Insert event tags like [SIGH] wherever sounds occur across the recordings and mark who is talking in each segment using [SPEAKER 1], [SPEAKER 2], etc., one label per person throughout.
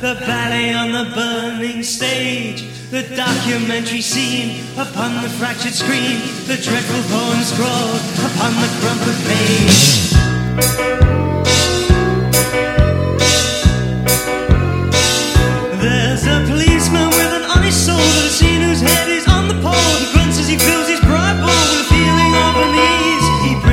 [SPEAKER 1] the ballet on the burning stage, the documentary scene upon the fractured screen, the dreadful poem scrawled upon the crumpled page. There's a policeman with an honest soul that has seen whose head is on the pole. He grunts as he fills his pride bowl with a feeling of unease.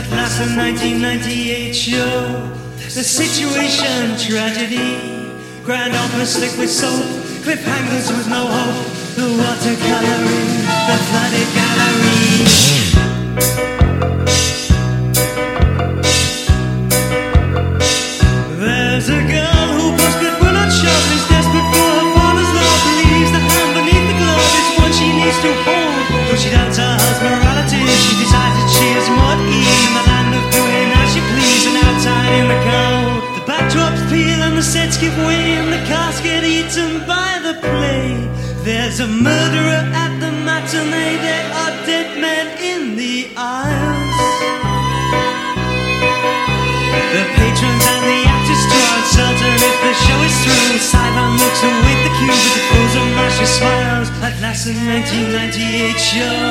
[SPEAKER 1] At last, the 1998 show, the situation tragedy. Grand opera slick with soap, cliffhangers with no hope. The watercoloring, the flooded gallery. Give way and the cast get eaten by the play. There's a murderer at the matinee, there are dead men in the aisles. The patrons and the actors are uncertain if the show is through. Sidon looks await the cue with the pose of mashless smiles. At last, the 1998 show,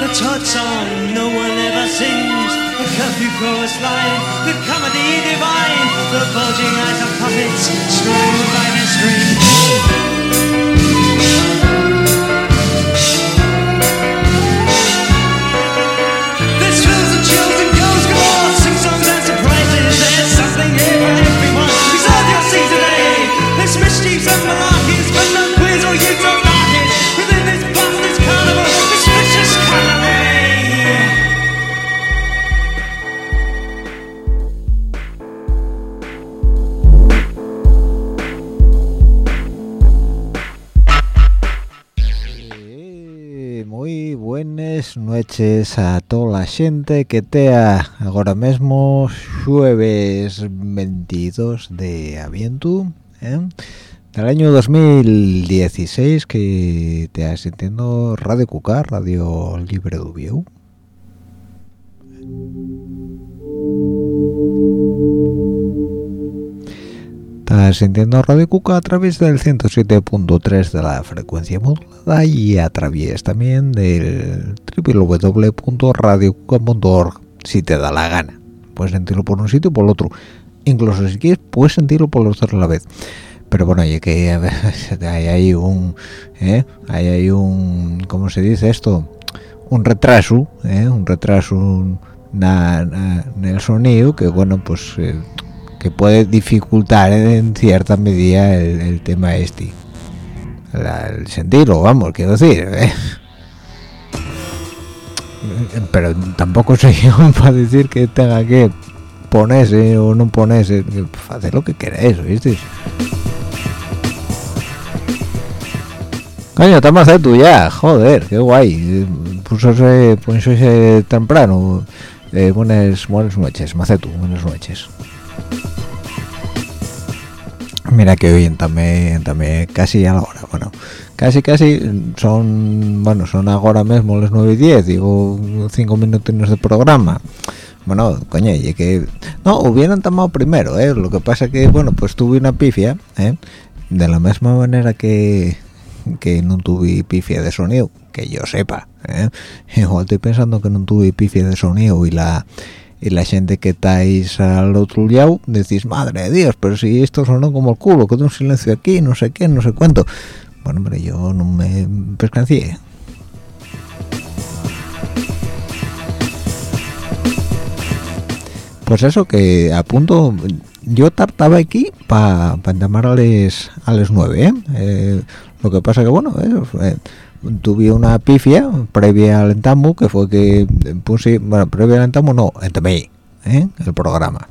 [SPEAKER 1] the Todd song no one ever sings. The curfew chorus line, the comedy divine, the bulging eyes of puppets strung by their strings. There's something here for everyone. Your seat today. Eh? There's mischiefs malarkeys,
[SPEAKER 2] noches a toda la gente que tea ahora mismo jueves 22 de aviento ¿eh? del año 2016 que te sintiendo Radio Cuca, Radio Libre de Estás sintiendo Radio Cuca a través del 107.3 de la frecuencia modulada y a través también del www.radiocuca.org si te da la gana. Puedes sentirlo por un sitio o por el otro. Incluso si quieres, puedes sentirlo por los dos a la vez. Pero bueno, oye, que hay ahí un... ¿eh? Hay ahí un... ¿Cómo se dice esto? Un retraso, ¿eh? Un retraso en el sonido que, bueno, pues... eh, que puede dificultar en cierta medida el, tema este La- el sentirlo vamos quiero decir [LAUGHS] ¿eh? pero tampoco soy [LAUGHS] yo para decir que tenga que ponerse o no ponerse hacer lo que queréis ¿viste? coño estamos de tú ya joder qué guay pusose pusose temprano Eh, buenas buenas noches macetu buenas noches Mira que hoy también, también casi a la hora, bueno, casi casi son, bueno, son ahora mismo las 9 y 10, digo 5 minutos de programa. Bueno, coño, y que no, hubieran tomado primero, ¿eh? Lo que pasa que, bueno, pues tuve una pifia, ¿eh? De la misma manera que, que no tuve pifia de sonido, que yo sepa, ¿eh? Igual estoy pensando que no tuve pifia de sonido y la y la gente que estáis al otro lado decís madre de dios pero si esto sonó como el culo con un silencio aquí no sé qué no sé cuánto bueno pero yo no me pescancié pues eso que a punto yo tartaba aquí para llamar a las a nueve ¿eh? Eh, lo que pasa que bueno eh, tuve una pifia previa al entambo que fue que puse bueno previa al entambo no entamé ¿eh? el programa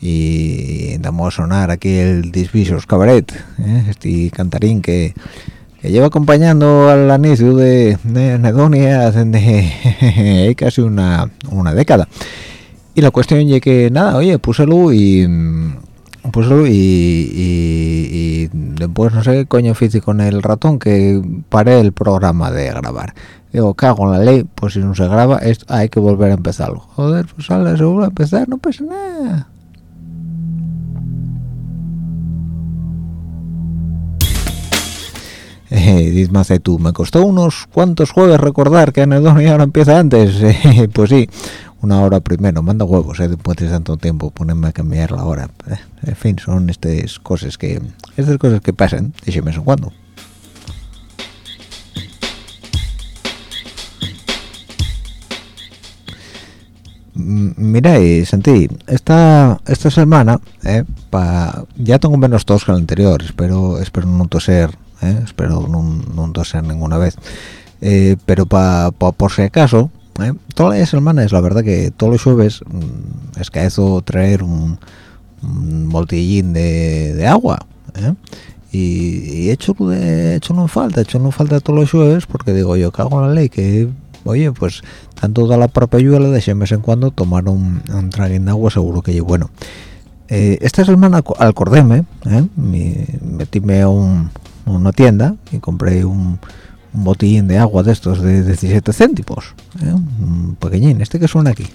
[SPEAKER 2] y andamos a sonar aquí el Disvisos Cabaret ¿eh? este cantarín que, que, lleva acompañando al inicio de, de Nedonia desde [LAUGHS] casi una, una década y la cuestión es que nada oye púselo y pues y, y, después no sé qué coño hice con el ratón que paré el programa de grabar. Digo cago en la ley pues si no se graba esto hay que volver a empezarlo joder pues sale seguro a empezar no pasa nada Eh, Dizme tú, me costó unos cuantos jueves recordar que Anedonia ahora empieza antes. [LAUGHS] Eh, pues sí, una hora primero, manda huevos, eh, después de tanto tiempo, ponerme a cambiar la hora. Eh, en fin, son estas cosas que, estas cosas que pasan de vez en cuando. Mira, y Santi, esta esta semana, eh, pa, ya tengo menos tos que el anterior, espero espero no toser, eh, espero no, no toser ninguna vez, eh, pero pa, pa, por si acaso, ¿eh? todas las semanas la verdad que todos los jueves es que eso traer un, un botellín de, de agua ¿eh? y, y, hecho de hecho no falta hecho no falta todos los jueves porque digo yo cago en la ley que oye pues tanto da la propia lluvia de vez en cuando tomar un, un traguín de agua seguro que es bueno eh, esta semana acordéme ¿eh? metíme a un, una tienda y compré un un botellín de agua de estos de 17 céntimos ¿eh? un pequeñín este que suena aquí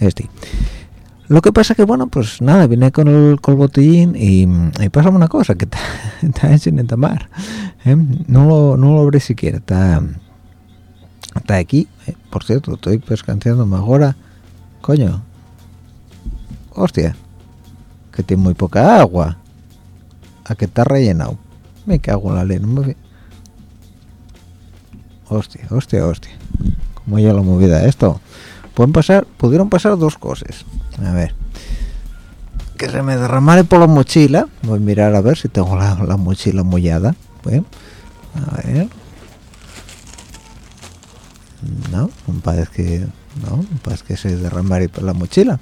[SPEAKER 2] este lo que pasa que bueno pues nada vine con el, con el botellín y, pasa una cosa que [LAUGHS] está sin entamar ¿eh? no lo no lo abré siquiera está está aquí ¿eh? por cierto estoy pescanciándome ahora coño hostia que tiene muy poca agua a que está rellenado me cago en la ley no me hostia, hostia, hostia. ¿Cómo ya la movida esto? Pueden pasar, pudieron pasar dos cosas. A ver. Que se me derramare por la mochila. Voy a mirar a ver si tengo la, la mochila mollada. A ver. No, no parece que... No, no parece que se derramare por la mochila.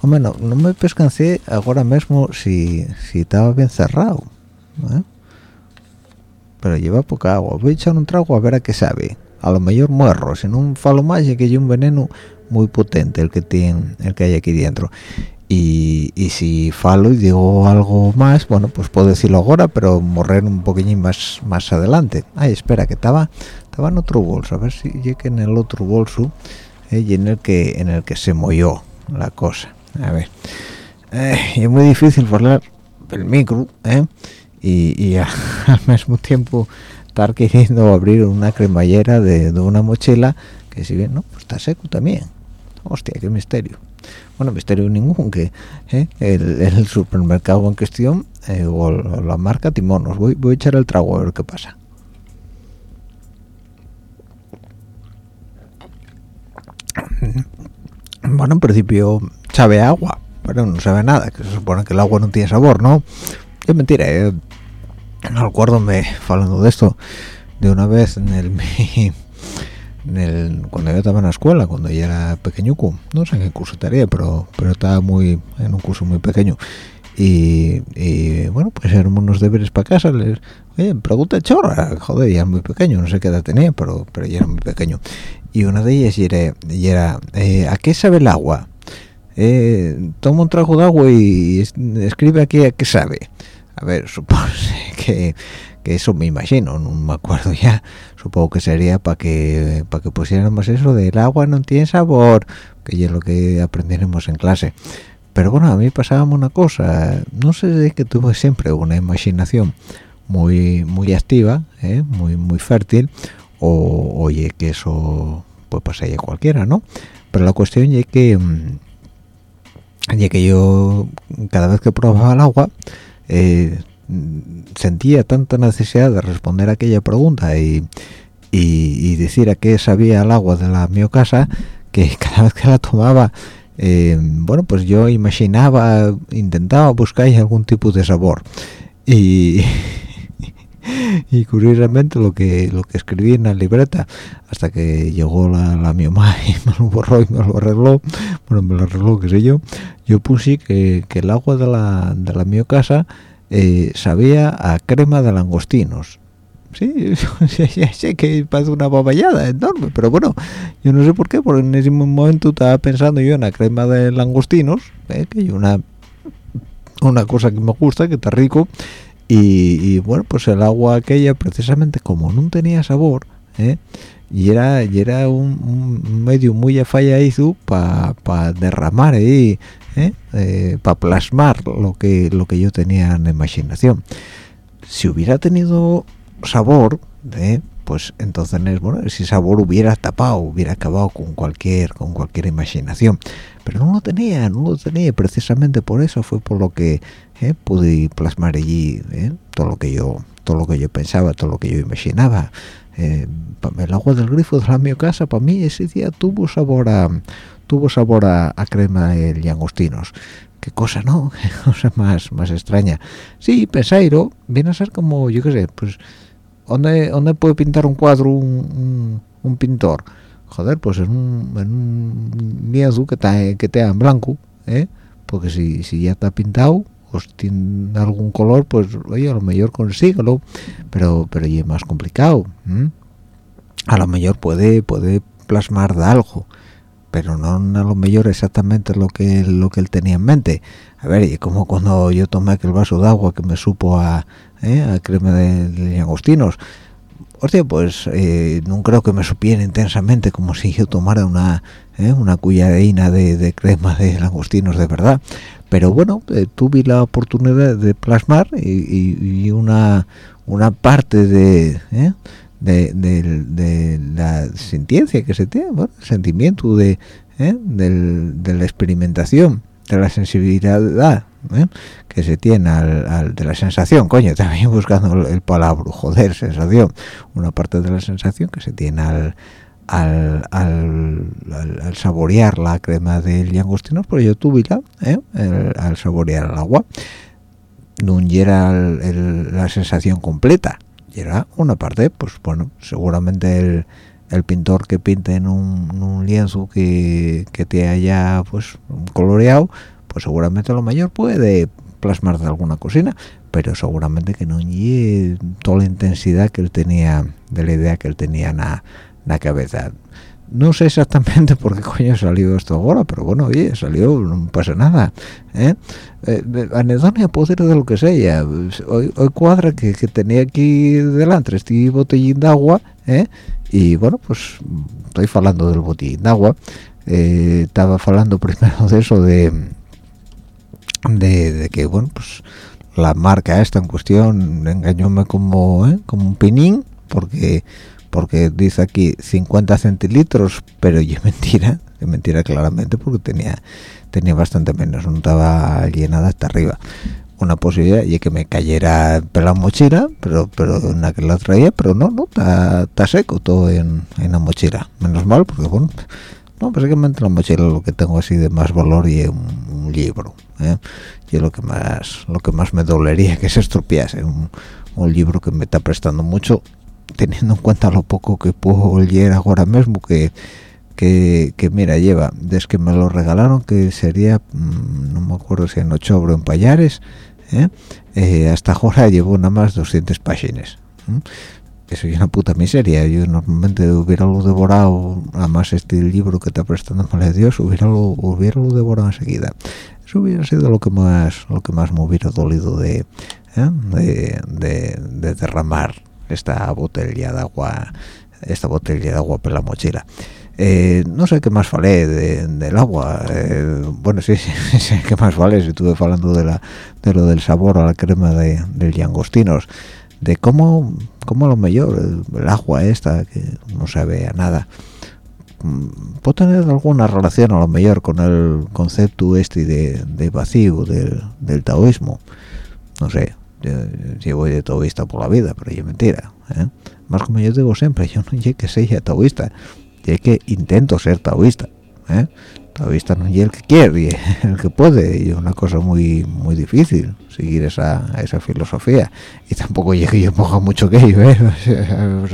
[SPEAKER 2] Hombre, no, no me pescancé ahora mismo si, si estaba bien cerrado. ¿eh? Pero lleva poca agua. Voy a echar un trago a ver a qué sabe. A lo mejor muerro, si no falo más que hay un veneno muy potente el que tiene, el que hay aquí dentro. Y, y, si falo y digo algo más, bueno, pues puedo decirlo ahora, pero morrer un poquillín más más adelante. Ay, espera, que estaba estaba en otro bolso, a ver si llegué en el otro bolso eh, y en el que en el que se movió la cosa. A ver, eh, es muy difícil hablar el micro, ¿eh? Y, y [LAUGHS] al mismo tiempo estar queriendo abrir una cremallera de, de, una mochila que si bien no pues está seco también. Hostia qué misterio. Bueno misterio ningún que ¿eh? el, el, supermercado en cuestión eh, o la marca timonos. Voy, voy a echar el trago a ver qué pasa. Bueno en principio sabe agua pero no sabe nada que se supone que el agua no tiene sabor no es mentira eh. No acuérdome hablando de esto de una vez en el, [LAUGHS] en el cuando yo estaba en la escuela cuando yo era pequeñuco no sé en qué curso estaría pero pero estaba muy en un curso muy pequeño. Y, bueno pues eran unos deberes para casa les oye pregunta chorra joder ya muy pequeño no sé qué edad tenía pero pero ya era muy pequeño. Y una de ellas y era, y eh, a qué sabe el agua eh, toma un trago de agua y escribe aquí a qué sabe a ver [LAUGHS] supongo que, eso me imagino no me acuerdo ya. Supongo que sería para que para que pusiéramos eso del agua no tiene sabor que es lo que aprenderemos en clase. Pero bueno a mí pasaba una cosa no sé de que tuve siempre una imaginación muy muy activa ¿eh? muy muy fértil o oye que eso pues pasaría cualquiera no pero la cuestión es que mm, ya que yo cada vez que probaba el agua eh, sentía tanta necesidad de responder a aquella pregunta y, y, decir a qué sabía el agua de la mi casa que [LAUGHS] cada vez que la tomaba eh, bueno pues yo imaginaba intentaba buscar algún tipo de sabor. Y y curiosamente lo que lo que escribí en la libreta hasta que llegó la, la mi mamá [LAUGHS] y me lo borró y me lo arregló bueno me lo arregló qué sé yo yo puse que, que el agua de la de la mi casa eh, sabía a crema de langostinos. Sí, [LAUGHS] ya sé que parece una baballada enorme, pero bueno, yo no sé por qué, porque en ese momento estaba pensando yo en la crema de langostinos, eh, que hay una una cosa que me gusta, que está rico, y, bueno pues el agua aquella precisamente como no tenía sabor ¿eh? y era y era un, medio muy afalladizo para derramar ahí ¿eh? eh para plasmar lo que lo que yo tenía en imaginación si hubiera tenido sabor ¿eh? pues entonces bueno ese sabor hubiera tapado hubiera acabado con cualquier con cualquier imaginación pero no lo tenía no lo tenía precisamente por eso fue por lo que ¿eh? pude plasmar allí ¿eh? todo lo que yo todo lo que yo pensaba todo lo que yo imaginaba eh, el agua del grifo de la mi casa para mí ese día tuvo sabor a tuvo sabor a, crema de langostinos qué cosa no [LAUGHS] qué cosa más más extraña sí pensairo viene a ser como yo qué sé pues dónde dónde puede pintar un cuadro un, un, pintor joder pues en un, en un lienzo que está que en blanco ¿eh? porque si, si ya está pintado pues tiene algún color pues oye a lo mejor consíguelo pero pero es más complicado a lo mejor puede puede plasmar de algo pero no a lo mejor exactamente lo que lo que él tenía en mente a ver y como cuando yo tomé aquel vaso de agua que me supo a, ¿eh? a crema de, de hostia pues eh, no creo que me supiera intensamente como si yo tomara una ¿eh? una de, de crema de langostinos de verdad pero bueno eh, tuve la oportunidad de plasmar y, una una parte de, ¿eh? de, la sentiencia que se tiene bueno, el sentimiento de, ¿eh? de la experimentación de la sensibilidad que se tiene al, de la sensación. Coño también buscando el, palabra joder sensación. Una parte de la sensación que se tiene al al, al, saborear la crema del llangostino pues yo tuve ¿eh? al saborear el agua no era la sensación completa. Era una parte pues bueno seguramente el, el pintor que pinte en un, lienzo que, que, te haya pues coloreado pues seguramente lo mayor puede plasmar de alguna cocina pero seguramente que no lleve toda la intensidad que él tenía de la idea que él tenía na, la cabeza no sé exactamente [LAUGHS] por qué coño salió esto ahora pero bueno oye salió no pasa nada ¿eh? eh anedonia poder de lo que sea hoy, hoy cuadra que, tenía aquí delante este botellín de agua ¿eh? y bueno pues estoy hablando del botellín de agua eh, estaba hablando [LAUGHS] primero de eso de, de, que bueno pues la marca esta en cuestión engañóme como ¿eh? como un pinín porque porque dice aquí 50 centilitros pero yo mentira es mentira claramente porque tenía tenía bastante menos no estaba llenada hasta arriba una posibilidad y que me cayera por la mochila pero pero en la que la traía pero no no está seco todo en, en, la mochila menos mal porque bueno no básicamente la mochila lo que tengo así de más valor y un, libro ¿eh? y lo que más lo que más me dolería que se estropease un, un libro que me está prestando mucho teniendo en cuenta lo poco que puedo leer ahora mismo que, que, mira lleva desde que me lo regalaron que sería mm, no me acuerdo si en Ochobro o en Payares ¿eh? Eh, hasta ahora [LAUGHS] llevo nada más 200 páginas eso es una puta miseria. Yo normalmente hubiera lo devorado además este libro que está prestando de Dios hubiera lo, hubiera lo devorado enseguida. Eso hubiera sido lo que más lo que más me hubiera dolido de, ¿eh? de, de, derramar esta botella de agua esta botella de agua por la mochila. Eh, no sé qué más falé del agua. Eh, bueno [LAUGHS] sí, sí qué más vale si estuve hablando de la de lo del sabor a la crema de, del langostinos de cómo cómo lo mejor el, agua esta que no sabe a nada mm, puede tener alguna relación a lo mejor con el concepto este de, de vacío del, del, taoísmo no sé yo, voy de taoísta por la vida pero es mentira ¿eh? más como yo digo siempre yo no sé que sea taoísta es que intento ser taoísta ¿eh? Taoísta no es el que quiere y [LAUGHS] el que puede y es una cosa muy muy difícil seguir esa, esa filosofía. Y tampoco llegue yo ponga mucho que yo [LAUGHS] ¿eh? vamos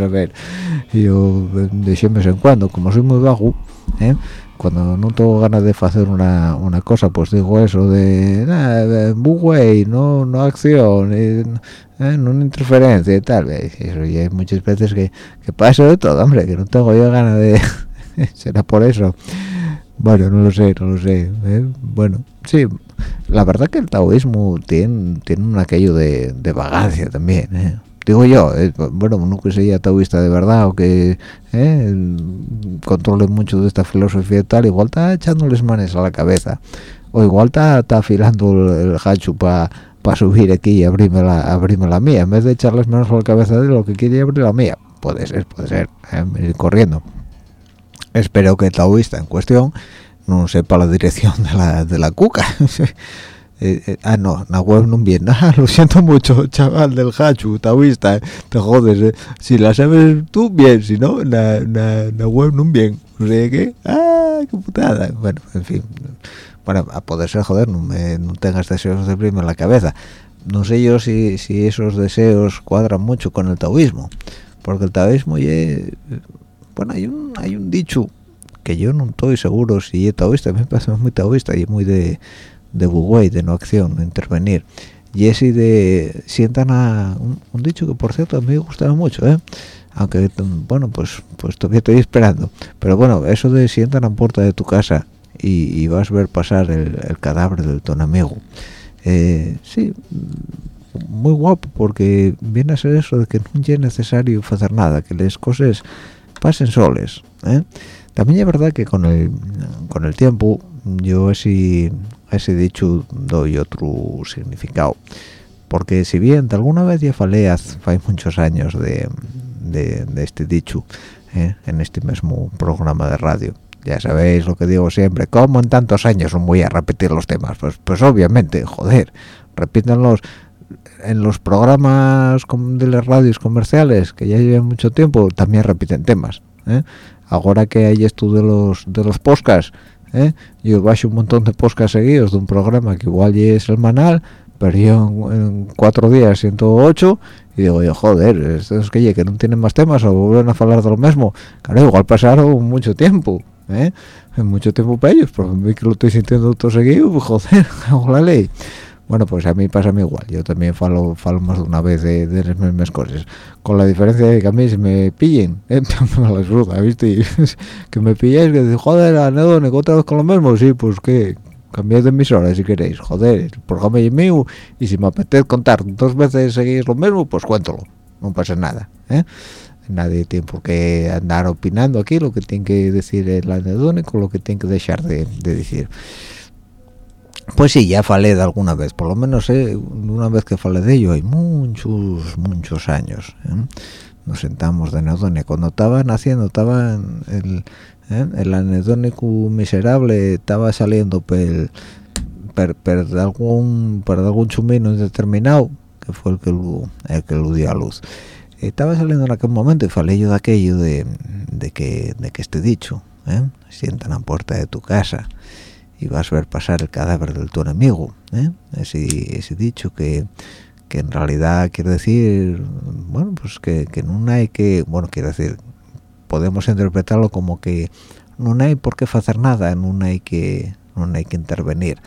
[SPEAKER 2] yo de siempre en cuando como soy muy bajo ¿eh? cuando no tengo ganas de hacer una, una cosa pues digo eso de nada no no acción eh, no interferencia y tal eso y hay muchas veces que, que pasa de todo hombre que no tengo yo ganas de [LAUGHS] será por eso bueno no lo sé no lo sé ¿eh? bueno sí la verdad que el taoísmo tiene tiene un aquello de, de vagancia también ¿eh? digo yo, eh, bueno, no que sea taoísta de verdad o que eh, controle mucho de esta filosofía y tal, igual está echándoles manes a la cabeza, o igual está, está afilando el, hachu para pa subir aquí y abrirme la, abrirme la mía, en vez de echarles manos a la cabeza de lo que quiere abrir la mía, puede ser, puede ser, ir corriendo. Espero que el taoísta en cuestión no sepa la dirección de la, de la cuca. [LAUGHS] Eh, eh, ah no la web no viene [LAUGHS] ah, lo siento mucho chaval del hachu taoísta te jodes eh. si la sabes tú bien si no la, la, web no bien. O sea que ah qué putada. Bueno en fin. Bueno a poder ser joder no, me, no tengas deseos de prima en la cabeza. No sé yo si, si esos deseos cuadran mucho con el taoísmo porque el taoísmo ye, bueno hay un hay un dicho que yo no estoy seguro si es taoísta me parece muy taoísta y muy de de buguay, de no acción, intervenir. Y ese de sientan a un, dicho que por cierto a mí me gustaba mucho, ¿eh? aunque bueno pues pues todavía estoy esperando. Pero bueno, eso de sientan a puerta de tu casa y, vas a ver pasar el, cadáver del ton amigo. Eh, sí, muy guapo porque viene a ser eso de que no es necesario hacer nada, que las cosas pasen soles. ¿eh? También es verdad que con el, con el tiempo yo así ese dicho doy otro significado porque si bien de alguna vez ya falé hace, muchos años de, este dicho ¿eh? en este mismo programa de radio ya sabéis lo que digo siempre como en tantos años no voy a repetir los temas pues pues obviamente joder repítanlos en los programas de las radios comerciales que ya llevan mucho tiempo también repiten temas ¿eh? ahora que hay esto de los de los podcasts ¿eh? yo bajo un montón de podcasts seguidos de un programa que igual ya es el manal yo en, cuatro días siento ocho y digo yo joder estos que que no tienen más temas o vuelven a hablar de lo mismo claro igual pasaron mucho tiempo ¿eh? mucho tiempo para ellos pero que lo estoy sintiendo todo seguido pues joder [LAUGHS] hago la ley bueno pues a mí pasa igual yo también falo, falo más de una vez de, las mismas cosas con la diferencia de que a mí se me pillen [LAUGHS] ¿eh? me la suda, ¿viste? [LAUGHS] que me pilláis que dices, joder anedones otra vez con lo mismo sí pues que cambiad de emisora si queréis joder el programa es mío y si me apetece contar dos veces seguís lo mismo pues cuéntalo no pasa nada ¿eh? nadie tiene por qué andar opinando aquí lo que tiene que decir el anedónico lo que tiene que dejar de, de decir pues sí, ya falé de alguna vez, por lo menos eh, una vez que falé de ello, hay muchos, muchos años. ¿eh? Nos sentamos de anedónico. Cuando estaba naciendo, estaba el, ¿eh? el anedónico miserable, estaba saliendo per, per, algún, per algún chumino indeterminado, que fue el que lo, el que lo dio a luz. Estaba saliendo en aquel momento y falé yo de aquello de, que, de que este dicho, ¿eh? sientan a la puerta de tu casa y vas a ver pasar el cadáver del tu enemigo ¿eh? ese, dicho que, que en realidad quiere decir bueno pues que, que no hay que bueno quiere decir podemos interpretarlo como que no hay por qué hacer nada no hay que no hay que intervenir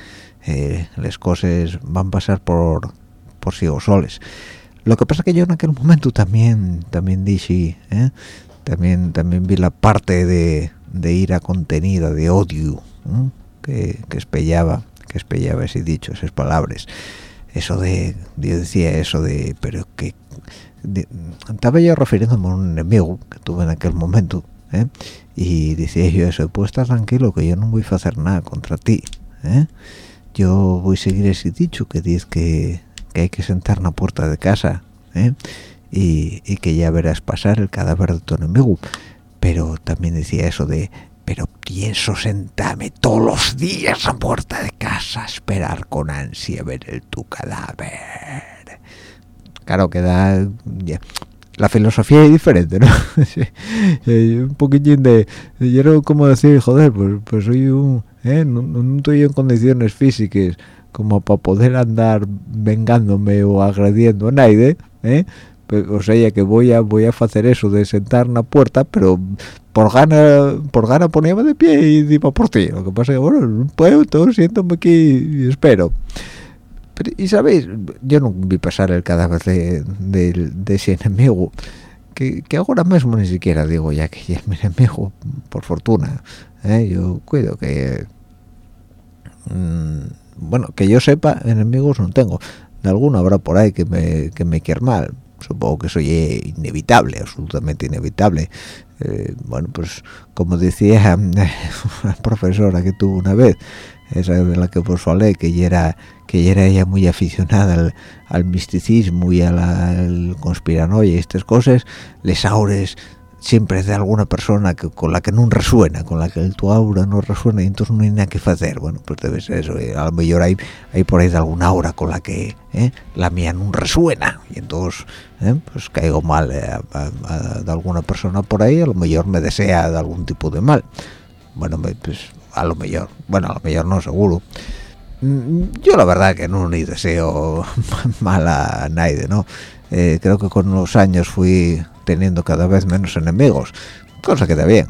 [SPEAKER 2] eh, las cosas van a pasar por por sí o soles lo que pasa es que yo en aquel momento también también dije ¿eh? también también vi la parte de, de ira contenida de odio que, que espellaba que espellaba ese dicho esas palabras eso de yo decía eso de pero que estaba yo refiriéndome a un enemigo que tuve en aquel momento ¿eh? y decía yo eso pues estás tranquilo que yo no voy a hacer nada contra ti ¿eh? yo voy a seguir ese dicho que dice que, que hay que sentar en la puerta de casa ¿eh? y, y, que ya verás pasar el cadáver de tu enemigo pero también decía eso de pienso sentarme todos los días a puerta de casa a esperar con ansia ver el tu cadáver claro que da la filosofía es diferente ¿no? [LAUGHS] un poquitín de yo como decir joder pues, pues soy un ¿eh? no, estoy en condiciones físicas como para poder andar vengándome o agrediendo a nadie ¿eh? O sea que voy a voy a hacer eso de sentar en la puerta pero por gana por gana ponerme de pie y iba por ti. Lo que pasa es que bueno no puedo todo siéntome aquí y espero. Y sabéis yo no vi pasar el cadáver de, de, ese enemigo que, que, ahora mismo ni siquiera digo ya que ya es mi enemigo por fortuna ¿eh? yo cuido que mm, bueno que yo sepa enemigos no tengo. De alguno habrá por ahí que me que me quiera mal supongo que eso es inevitable absolutamente inevitable. Eh, bueno pues como decía [LAUGHS] una profesora que tuvo una vez esa de la que os hablé que ya era que era ella muy aficionada al, misticismo y a la conspiranoia y estas cosas les aures siempre de alguna persona que, con la que no resuena, con la que tu aura no resuena y entonces no hay nada que hacer. Bueno, pues debe ser eso. Eh, a lo mejor hay, hay por ahí de alguna aura con la que eh, la mía no resuena y entonces eh, pues caigo mal de alguna persona por ahí, a lo mejor me desea de algún tipo de mal. Bueno, pues a lo mejor, bueno, a lo mejor no, seguro. Mm, yo la verdad que no ni deseo [LAUGHS] mal a nadie, ¿no? Creo que con los años fui teniendo cada vez menos enemigos, cosa que da bien.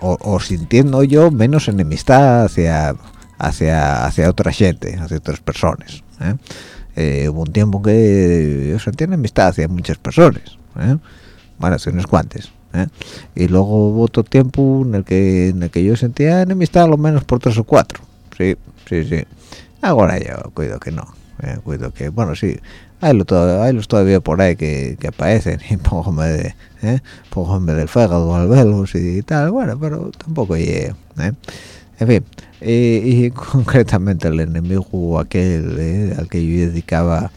[SPEAKER 2] O, sintiendo yo menos enemistad hacia hacia hacia otra gente, hacia otras personas. ¿eh? Eh, hubo un tiempo que yo sentía enemistad hacia muchas personas, ¿eh? bueno, hace unos cuantos. Y luego hubo otro tiempo en el que en el que yo sentía enemistad a lo menos por tres o cuatro. Sí, sí, sí. Ahora yo cuido que no. Cuido que, bueno, sí, hay los, hay los todavía por ahí que, que aparecen y [LAUGHS] póngame de ¿eh? del fégado al velos y tal bueno pero tampoco llegué ¿eh? en fin y, [LAUGHS] concretamente el enemigo aquel ¿eh? al que yo dedicaba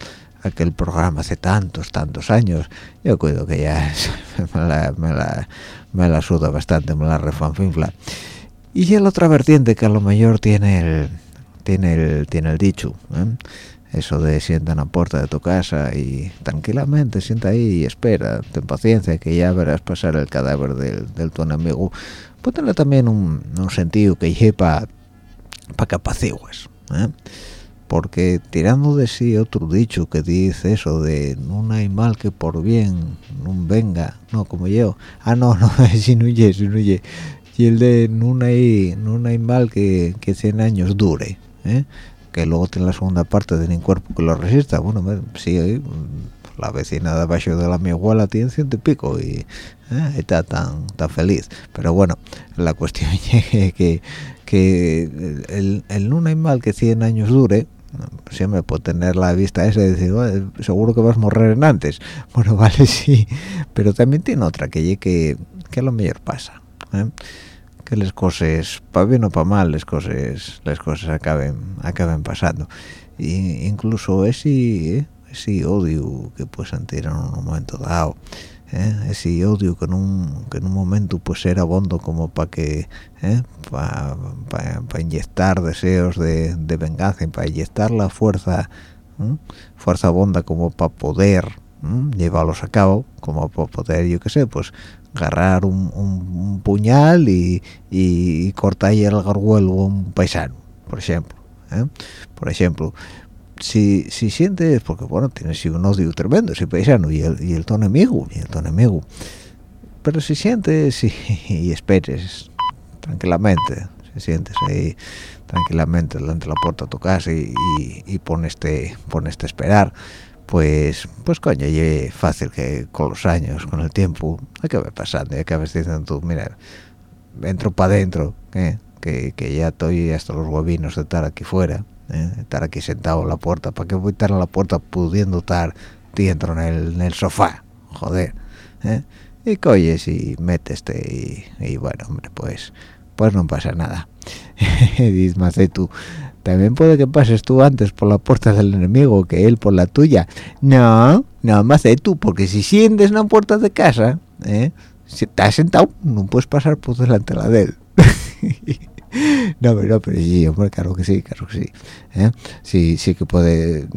[SPEAKER 2] aquel programa hace tantos tantos años yo cuido que ya [LAUGHS] me la, me la, me la suda bastante me la refanfinfla y la otra vertiente que a lo mejor tiene el tiene el tiene el dicho ¿eh? Eso de sienta en la puerta de tu casa y tranquilamente sienta ahí y espera, ten paciencia que ya verás pasar el cadáver del, del tu enemigo, puede tener también un, sentido que lleva para que apacigues, ¿eh? porque tirando de sí otro dicho que dice eso de no hay mal que por bien no venga, no como yo, ah no, [LAUGHS] no, si no ye, si no y el de no hay, hay mal que, que 100 años dure, ¿eh? Que luego tiene la segunda parte de un cuerpo que lo resista. Bueno sí la vecina de abajo de la mi abuela tiene ciento y pico y eh, está tan tan feliz. Pero bueno la cuestión [LAUGHS] es que que el, el no hay mal que 100 años dure siempre puede tener la vista esa y decir seguro que vas a morir en antes [LAUGHS] bueno vale sí pero también tiene otra que que que lo mejor pasa ¿eh? Las cosas para bien o para mal las cosas las cosas acaben acaben pasando incluso ese ese odio que pues sentir en un momento dado ¿eh? ese odio que en un que en un momento pues era bondo como para que ¿eh? para inyectar deseos de, de venganza para inyectar la fuerza ¿eh? fuerza bonda como para poder llevarlos a cabo como para poder yo qué sé pues agarrar un, puñal y, y, cortar el garguelo a un paisano, por ejemplo. ¿eh? Por ejemplo, si, si sientes, porque bueno, tienes un odio tremendo ese paisano y el, y el enemigo, y el enemigo, pero si sientes [LAUGHS] y, esperes tranquilamente, si sientes ahí tranquilamente delante de la puerta de tu casa y, y, y pones, pones a esperar, pues pues coño y fácil que con los años con el tiempo hay que ver pasando y acabas diciendo tú mira entro para adentro ¿eh? que, que, ya estoy hasta los huevinos de estar aquí fuera ¿eh? estar aquí sentado en la puerta para qué voy a estar en la puerta pudiendo estar dentro en el, en el sofá joder ¿eh? y coyes y meteste y, y bueno hombre pues pues no pasa nada [LAUGHS] dices más de tú también puede que pases tú antes por la puerta del enemigo que él por la tuya. No, no más de tú, porque si sientes una puerta de casa, ¿eh? si estás sentado, no puedes pasar por delante de la de él. [LAUGHS] no, pero, pero sí, hombre, claro que sí, claro que sí. ¿eh? Sí, sí que puede...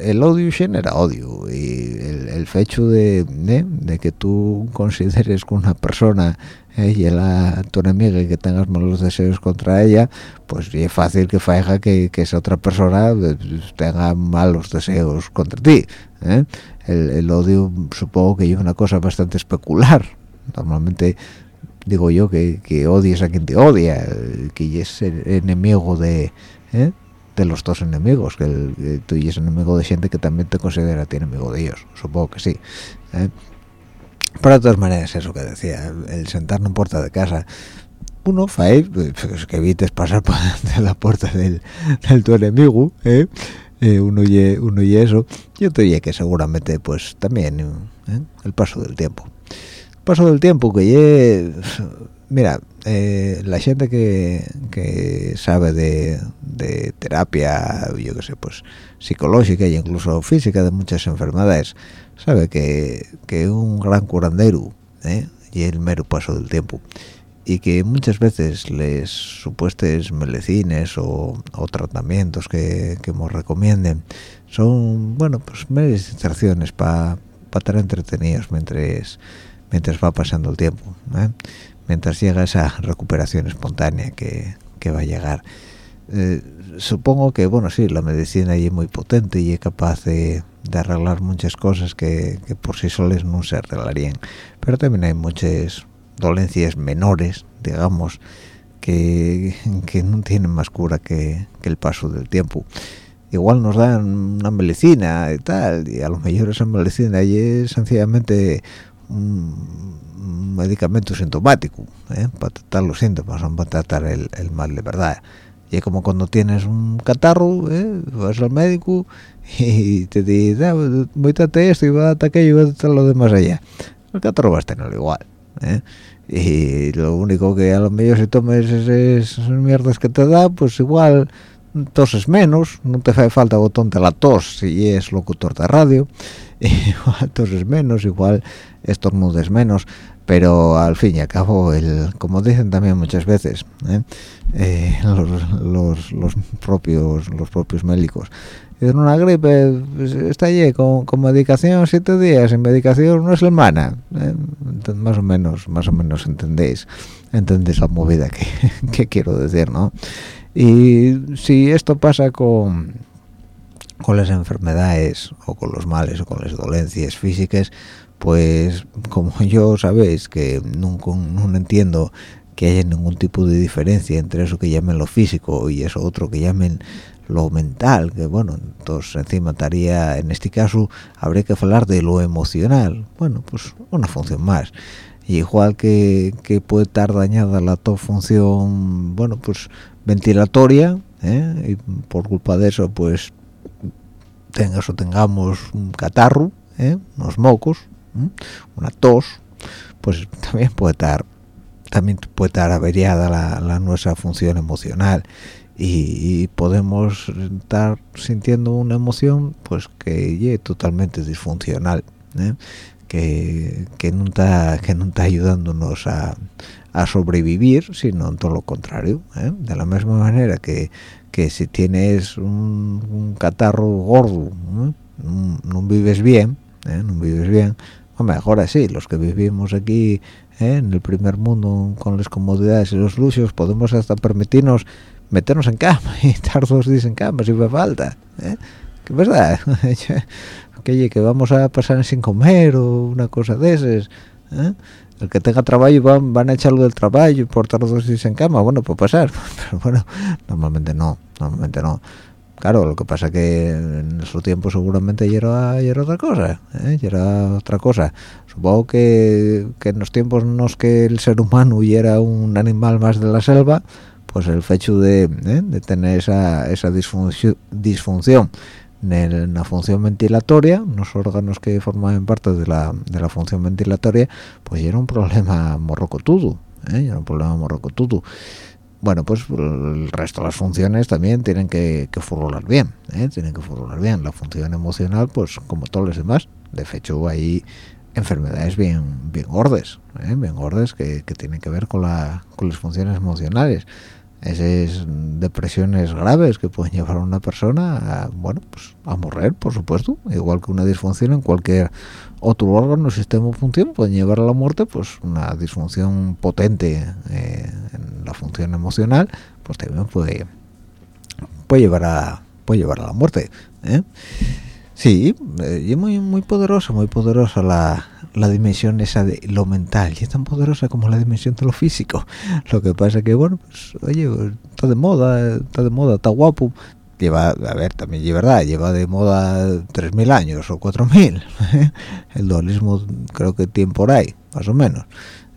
[SPEAKER 2] El, odio genera odio y el, el hecho de, ¿eh? de que tú consideres que una persona ¿eh? y la tu enemiga y que tengas malos deseos contra ella, pues es fácil que faiga que, que, esa otra persona pues, tenga malos deseos contra ti. ¿eh? El, el, odio supongo que es una cosa bastante especular. Normalmente digo yo que, que odies a quien te odia, que es el enemigo de... ¿eh? de los dos enemigos, que, el, tú y es enemigo de gente que también te considera ti enemigo de ellos, supongo que sí. ¿eh? Pero de todas maneras, eso que decía, el sentar en puerta de casa, uno, fae, pues que evites pasar por [LAUGHS] de la puerta del, del tu enemigo, ¿eh? Eh, uno, y, uno y eso, y otro y que seguramente, pues también, ¿eh? el paso del tiempo. El paso del tiempo que ye, mira, eh, la gente que, que sabe de, de, terapia, yo qué sé, pues psicológica e incluso física de muchas enfermedades, sabe que, un gran curandero ¿eh? y el mero paso del tiempo y que muchas veces les supuestos medicinas o, o, tratamientos que, que nos recomienden son bueno pues meras distracciones para pa estar entretenidos mientras mientras va pasando el tiempo ¿eh? mientras llega esa recuperación espontánea que, que va a llegar eh, supongo que bueno sí la medicina es muy potente y es capaz de, arreglar muchas cosas que, por sí soles no se arreglarían. Pero también hay muchas dolencias menores digamos que, que no tienen más cura que, el paso del tiempo. Igual nos dan una medicina y tal y a lo mejor esa medicina es sencillamente un, medicamento sintomático ¿eh? para tratar los síntomas no para tratar el mal de verdad y como cuando tienes un catarro ¿eh? vas al médico y te dice ah, voy a tratar esto y va a aquello y va a lo demás allá el catarro vas a tenerlo igual ¿eh? y lo único que a lo mejor si tomes esas, mierdas que te da pues igual toses menos no te hace falta botón de la tos si es locutor de radio [LAUGHS] igual toses menos igual estornudes menos pero al fin y al cabo el como dicen también muchas veces ¿eh? Eh, los, los, los, propios los propios médicos en una gripe pues, está allí con, con, medicación siete días en medicación una semana ¿eh? más o menos más o menos entendéis entendéis la movida que, [LAUGHS] que quiero decir no y si esto pasa con con las enfermedades o con los males o con las dolencias físicas pues como yo sabéis que nunca no entiendo que haya ningún tipo de diferencia entre eso que llamen lo físico y eso otro que llamen lo mental, que bueno, entonces encima estaría, en este caso, habría que hablar de lo emocional, bueno, pues una función más, y igual que, puede estar dañada la to función, bueno, pues ventilatoria, ¿eh? y por culpa de eso, pues tengas o tengamos un catarro, ¿eh? unos mocos, una tos pues también puede estar también puede estar averiada la, la nuestra función emocional y, podemos estar sintiendo una emoción pues que es totalmente disfuncional ¿eh? que, que no está que no está ayudándonos a, sobrevivir sino todo lo contrario ¿eh? de la misma manera que, que si tienes un, catarro gordo ¿eh? no, vives bien no vives bien Hombre, ahora sí, los que vivimos aquí ¿eh? en el primer mundo con las comodidades y los luxos, podemos hasta permitirnos meternos en cama [LAUGHS] y estar dos días en cama si me falta. ¿eh? ¿Qué verdad? [LAUGHS] que, que vamos a pasar sin comer o una cosa de esas. ¿eh? El que tenga trabajo van, van a echarlo del trabajo y por estar dos días en cama. Bueno, puede pasar, [LAUGHS] pero bueno, normalmente no, normalmente no claro lo que pasa que en su tiempo seguramente era, era otra cosa ¿eh? era otra cosa supongo que, que, en los tiempos en los que el ser humano era un animal más de la selva pues el hecho de, ¿eh? de tener esa, esa disfunción, disfunción en la función ventilatoria, los órganos que forman parte de la, de la función ventilatoria, pues era un problema morrocotudo, ¿eh? era un problema morrocotudo bueno pues el resto de las funciones también tienen que, que bien ¿eh? tienen que formular bien la función emocional pues como todos los demás de hecho hay enfermedades bien bien gordes ¿eh? bien gordes que, tienen que ver con la con las funciones emocionales esas depresiones graves que pueden llevar a una persona a, bueno pues a morir por supuesto igual que una disfunción en cualquier otro órgano sistema o función pueden llevar a la muerte pues una disfunción potente eh, la función emocional pues también puede puede llevar a puede llevar a la muerte ¿eh? sí eh, es muy muy poderosa muy poderosa la la dimensión esa de lo mental y es tan poderosa como la dimensión de lo físico. [LAUGHS] Lo que pasa que bueno pues oye está de moda está de moda está guapo. Lleva a ver también es verdad lleva de moda 3.000 años o 4.000 [LAUGHS] el dualismo creo que tiene por ahí más o menos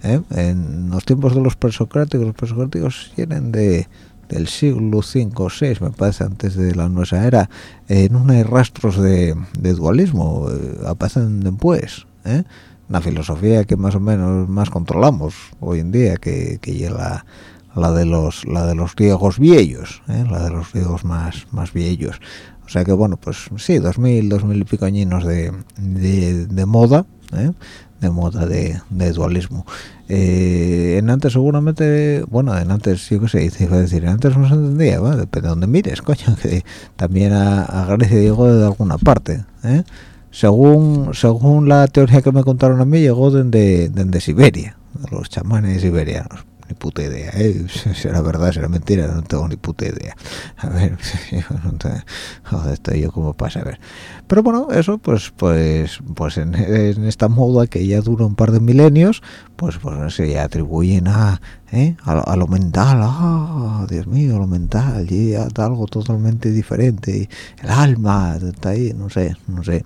[SPEAKER 2] ¿eh? en los tiempos de los presocráticos los presocráticos vienen de del siglo V o VI, me parece, antes de la nuestra era, eh, no hay rastros de, de dualismo, eh, aparecen después, ¿eh? una filosofía que más o menos más controlamos hoy en día que, que la, la de los la de los griegos viejos ¿eh? la de los griegos más más viejos o sea que bueno pues sí dos mil dos mil y pico añinos de, de, moda ¿eh? De moda de, de dualismo. Eh, en antes seguramente bueno en antes yo qué sé iba a decir en antes no se entendía depende de dónde mires [LAUGHS] coño que también a, a Grecia llegó de alguna parte ¿eh? según según la teoría que me contaron a mí llegó desde, desde Siberia los chamanes siberianos ni puta idea ¿eh? [LAUGHS] será verdad será mentira no tengo ni puta idea a ver [LAUGHS] joder estoy yo como pasa a ver pero bueno eso pues pues pues en, esta moda que ya dura un par de milenios pues pues se atribuyen a, ¿eh? a, lo mental ah dios mío lo mental y algo totalmente diferente el alma está ahí no sé no sé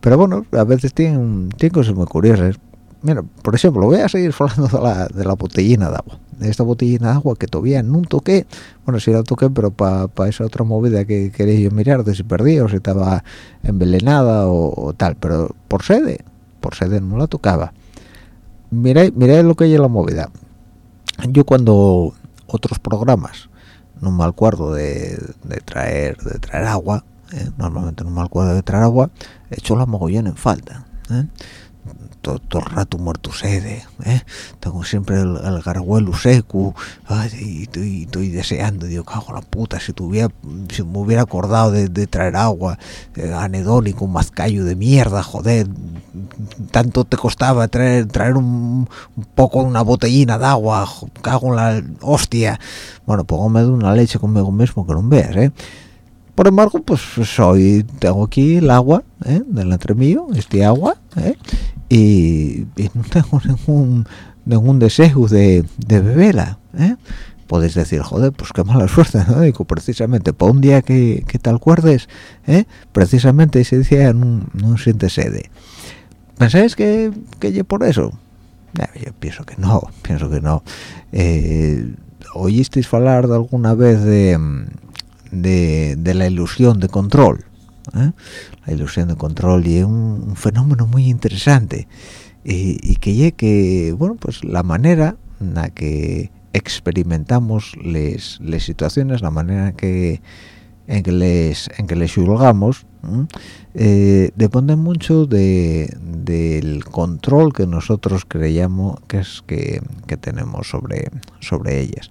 [SPEAKER 2] pero bueno a veces tienen, tienen cosas muy curiosas mira, por ejemplo, voy a seguir hablando de la, de la botellina de agua. De esta botellina de agua que todavía no toqué, bueno, sí la toqué, pero para esa otra movida que quería yo mirar de si perdía o si estaba envenenada o, tal, pero por sede, por sede no la tocaba. Miré, miré lo que hay en la movida. Yo cuando otros programas, no me acuerdo de, traer de traer agua, eh, normalmente no me acuerdo de traer agua, he hecho la mogollón en falta. ¿eh? Todo, el rato muerto sede ¿eh? tengo siempre el, el garguelo seco y estoy, deseando digo cago la puta si tuviera si me hubiera acordado de, traer agua eh, anedónico un mazcallo de mierda joder tanto te costaba traer traer un, poco una botellina de agua cago en la hostia bueno pues me una leche conmigo mismo que no veas eh por embargo pues hoy tengo aquí el agua ¿eh? delante este agua ¿eh? y, no tengo [LAUGHS] ningún ningún deseo de, de beberla ¿eh? podéis decir joder pues qué mala suerte no digo precisamente para un día que, que te acuerdes ¿eh? precisamente ese día no, no siente sede pensáis que que por eso yo pienso que no pienso que no eh, oísteis hablar de alguna vez de, de, de la ilusión de control ¿eh? la ilusión de control y es un, fenómeno muy interesante. Y, que que bueno pues la manera en la que experimentamos las situaciones la manera que en que les en que les eh, depende mucho de, del control que nosotros creíamos que es que, que tenemos sobre sobre ellas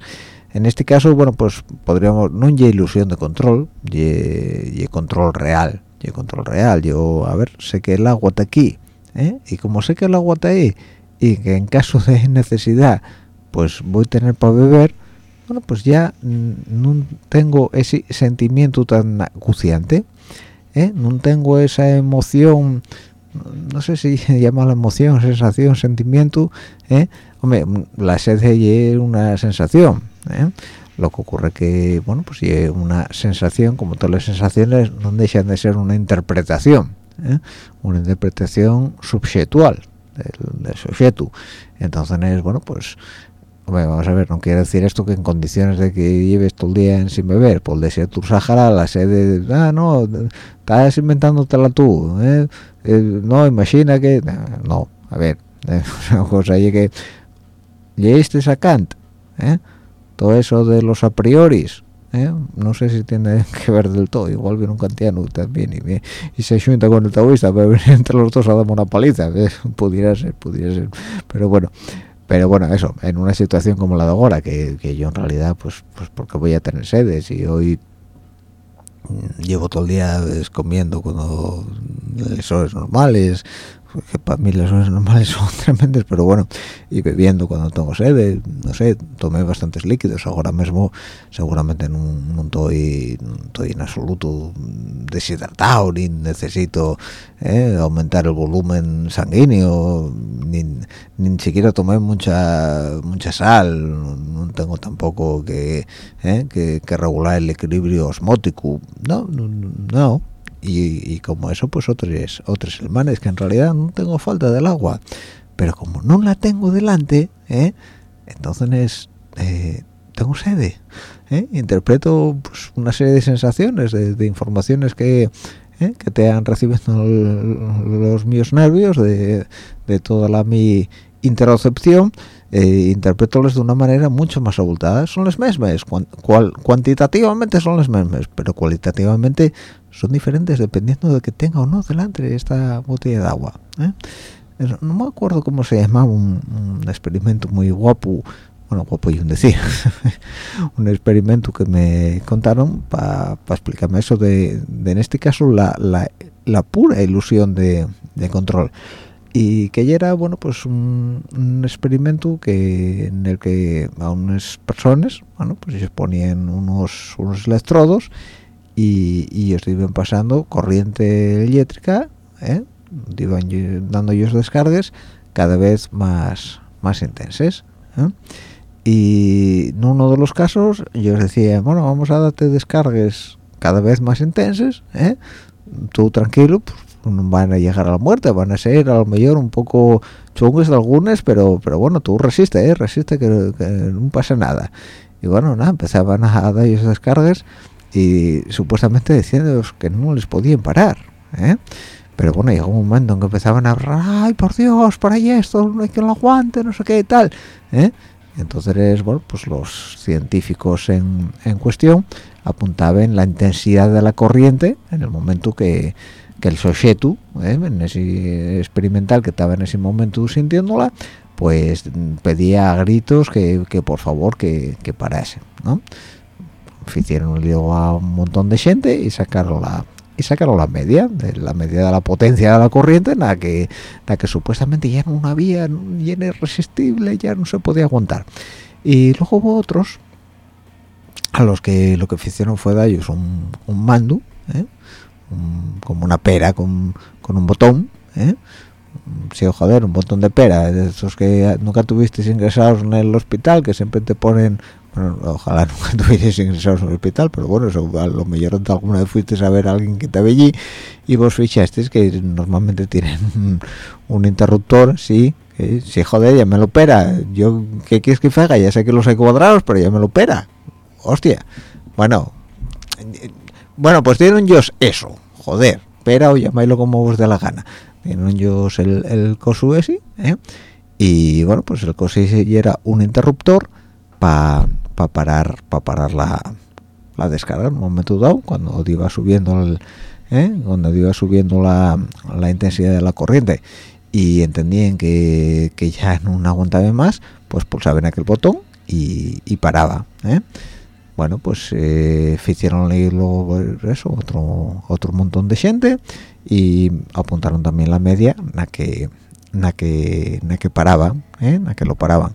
[SPEAKER 2] en este caso bueno pues podríamos no hay ilusión de control y, control real y control real yo a ver sé que el agua está aquí ¿eh? y como sé que el agua está ahí y que en caso de necesidad pues voy a tener para beber bueno pues ya no tengo ese sentimiento tan acuciante ¿eh? no tengo esa emoción no sé si llama la emoción sensación sentimiento ¿eh? hombre la sed es una sensación ¿eh? lo que ocurre que bueno pues hay una sensación como todas las sensaciones no dejan de ser una interpretación ¿eh? una interpretación subjetual del, del sujeto entonces bueno pues vamos a ver, no quiere decir esto que en condiciones de que lleves todo el día sin beber, por el desierto Sahara, la sede, ah, no, estás inventándotela tú, ¿eh? Eh, no, imagina que, no, a ver, [LAUGHS] una cosa es que leíste a Kant, ¿eh? Todo eso de los a prioris, ¿eh? no sé si tiene [LAUGHS] que ver del todo, igual viene un kantiano también y, y se junta con el taoísta, pero [LAUGHS] entre los dos a dar una paliza, ¿eh? [LAUGHS] pudiera ser, pudiera ser, pero bueno, pero bueno eso en una situación como la de ahora que, yo en realidad pues pues porque voy a tener sedes y hoy llevo todo el día pues, comiendo cuando eso es normales que para mí las horas normales [LAUGHS] son tremendas, pero bueno, y bebiendo cuando tengo sed, no sé, tomé bastantes líquidos, ahora mismo seguramente no, no estoy, no estoy en absoluto deshidratado, ni necesito eh, aumentar el volumen sanguíneo, ni, ni siquiera tomé mucha mucha sal, no tengo tampoco que, eh, que, que regular el equilibrio osmótico, no, no, no y, como eso pues otros otros hermanos que en realidad no tengo falta del agua pero como no la tengo delante ¿eh? entonces eh, tengo sede ¿eh? interpreto pues, una serie de sensaciones de, informaciones que que te han recibido los míos nervios de, de toda la mi interocepción eh, interpretóles de una manera mucho más abultada. Son las mismas, cual, cuantitativamente son las mismas, pero cualitativamente son diferentes dependiendo de que tenga o no delante esta botella de agua. ¿eh? No me acuerdo cómo se llamaba un, experimento muy guapo, bueno, guapo y un decir, [LAUGHS] un experimento que me contaron para explicarme eso de, en este caso, la, la, pura ilusión de, de control y que ya era bueno pues un, experimento que en el que a unas personas bueno pues ellos ponían unos unos electrodos y, y ellos iban pasando corriente eléctrica ¿eh? iban dando ellos descargas cada vez más más intensas ¿eh? y en uno de los casos ellos decían bueno vamos a darte descargas cada vez más intensas ¿eh? tú tranquilo pues, no van a llegar a la muerte, van a ser a lo mejor un poco chungos de algunos, pero pero bueno, tú resiste, ¿eh? resiste que, no pasa nada. Y bueno, nada, empezaban a dar esas descargas y supuestamente decían que no les podían parar, ¿eh? Pero bueno, llegó un momento en que empezaban a hablar, ay, por Dios, por ahí esto, no hay que lo aguante, no sé qué y tal, ¿eh? Entonces, bueno, pues los científicos en, en cuestión apuntaban la intensidad de la corriente en el momento que, que el sujeto, ¿eh? en ese experimental que estaba en ese momento sintiéndola, pues pedía a gritos que, por favor que, que parase, ¿no? Hicieron lío a un montón de gente y sacaron la y sacaron la media, la media de la potencia de la corriente, la que la que supuestamente ya no había, ya era irresistible, ya no se podía aguantar. Y luego hubo otros a los que lo que hicieron fue darles un, un mando, ¿eh? como una pera con, un botón ¿eh? sí, joder, un botón de pera, de esos que nunca tuviste ingresados en el hospital, que siempre te ponen, bueno, ojalá [LAUGHS] nunca tuvieses ingresados en el hospital, pero bueno, eso a lo mejor alguna vez fuiste a ver a alguien que te ve allí y vos fichaste que normalmente tienen un, interruptor, sí, que, sí, joder, ya me lo pera, yo, ¿qué quieres que haga? Ya sé que los hay cuadrados, pero ya me lo pera, hostia, bueno, bueno, pues tienen ellos eso, joder, pero o llamáislo como vos de la gana. Tienen ellos el, el cosu ese, ¿eh? y bueno, pues el cosu ese era un interruptor para parar para parar la, la descarga en un momento dado, cuando iba subiendo el, ¿eh? cuando iba subiendo la, la intensidad de la corriente y entendían que, que ya no aguantaba más, pues pulsaban aquel botón y, y paraba. ¿eh? bueno pues eh, hicieron luego eso otro otro montón de gente y apuntaron también la media na que na que na que paraban ¿eh? na que lo paraban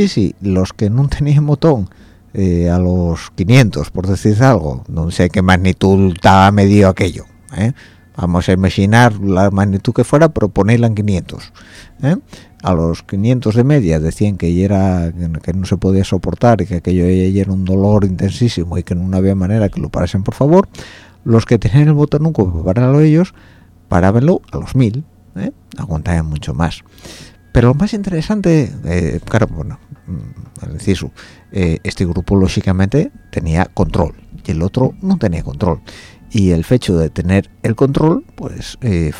[SPEAKER 2] y si los que no tenían botón eh, a los 500 por decir algo no sé qué magnitud estaba medio aquello ¿eh? vamos a imaginar la magnitud que fuera pero ponerla en 500 ¿eh? a los 500 de media decían que era que no se podía soportar y que aquello era un dolor intensísimo y que no había manera que lo parasen por favor los que tenían el botón para pararlo ellos parábenlo a los 1000 ¿eh? aguantaban mucho más pero lo más interesante claro bueno mm, decir eh, este grupo lógicamente tenía control y el otro no tenía control. Y el hecho de tener el control pues eh,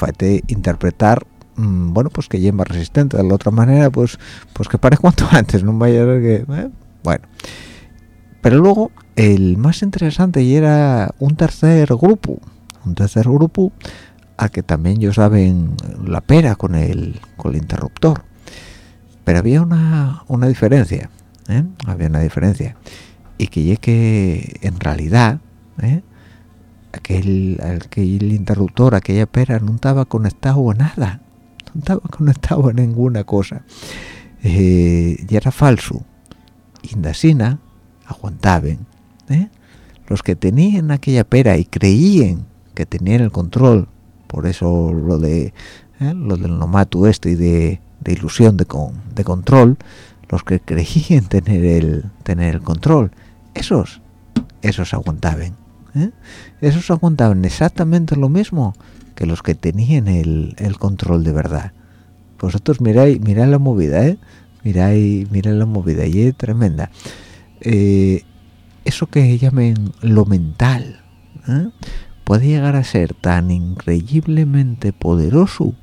[SPEAKER 2] interpretar mm, bueno pues que ya más resistente. De la otra manera pues pues que pare cuanto [LAUGHS] antes no vaya a ver que eh, bueno. Pero luego el más interesante y era un tercer grupo un tercer grupo a que también ellos saben la pera con el con el interruptor pero había una, una diferencia ¿eh? había una diferencia y que es que en realidad ¿eh? aquel, aquel interruptor, aquella pera no estaba conectado a nada, no estaba conectado a ninguna cosa. Eh, y era falso. Indasina aguantaban. Los que tenían aquella pera y creían que tenían el control, por eso lo de ¿eh? lo del nomato este y de, ilusión de, de control, los que creían tener el tener el control, esos, esos aguantaban. ¿eh? esos aguantaban exactamente lo mismo que los que tenían el, control de verdad vosotros miráis mirad la movida ¿eh? miráis mirad la movida y es tremenda eh, eso que llamen lo mental ¿eh? puede llegar a ser tan increíblemente poderoso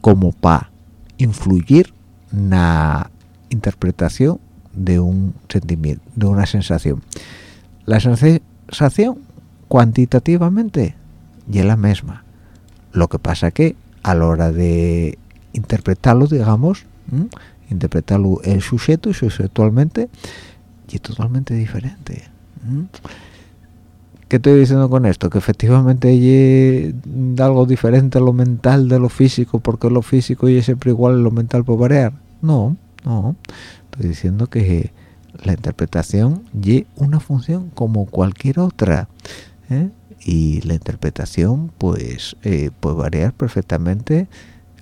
[SPEAKER 2] como para influir en la interpretación de un sentimiento de una sensación. La sensación sensación cuantitativamente y es la misma lo que pasa que a la hora de interpretarlo digamos interpretarlo el sujeto y sujetualmente y es totalmente diferente ¿qué estoy diciendo con esto? que efectivamente hay algo diferente a lo mental de lo físico porque lo físico y siempre igual lo mental puede variar no, no estoy diciendo que la interpretación y una función como cualquier otra ¿eh? y la interpretación pues eh, puede variar perfectamente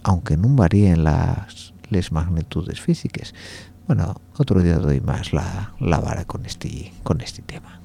[SPEAKER 2] aunque no varíen las, las magnitudes físicas bueno otro día doy más la, la vara con este con este tema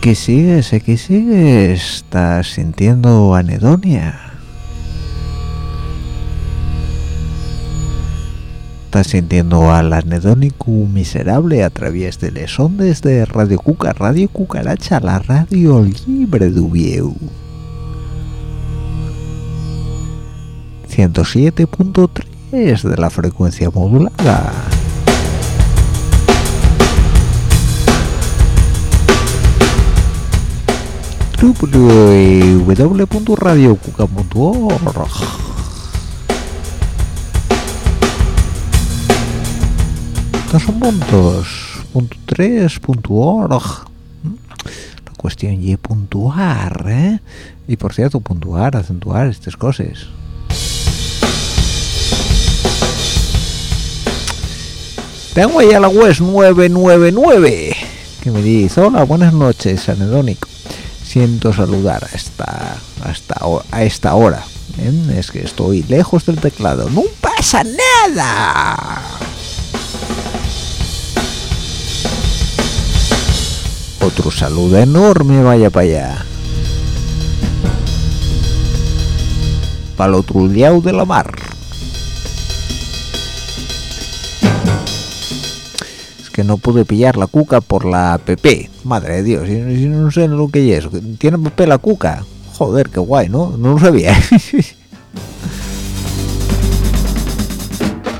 [SPEAKER 3] que
[SPEAKER 2] sigues? ¿Qué sigues? ¿Estás sintiendo anedonia? ¿Estás sintiendo al anedónico miserable a través de las ondas de Radio Cuca, Radio Cucaracha, la radio libre de Ubieu? 107.3 de la frecuencia modulada. www.radiocuca.org Estos son puntos punto 3 punto org. La cuestión y puntuar ¿eh? y por cierto puntuar acentuar estas cosas. Tengo ahí a la web 999 que me dice hola buenas noches anedónico siento saludar a esta, hasta a esta hora. ¿eh? Es que estoy lejos del teclado. ¡No pasa nada! Otro saludo enorme, vaya para allá. Para el otro de la mar. No pude pillar la cuca por la app. Madre de Dios, y, no sé lo que es. ¿Tiene PP la cuca? Joder, qué guay, ¿no? No lo sabía. [LAUGHS]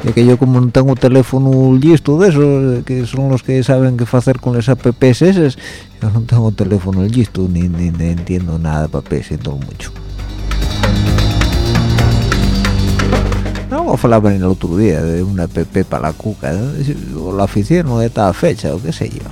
[SPEAKER 2] y que yo como no tengo teléfono listo de eso, que son los que saben qué hacer con las apps esas, yo no tengo teléfono listo ni, ni, entiendo nada de papel, siento mucho. No hablaban el otro día de una PP para la cuca o la oficina no de esta fecha o qué sé yo.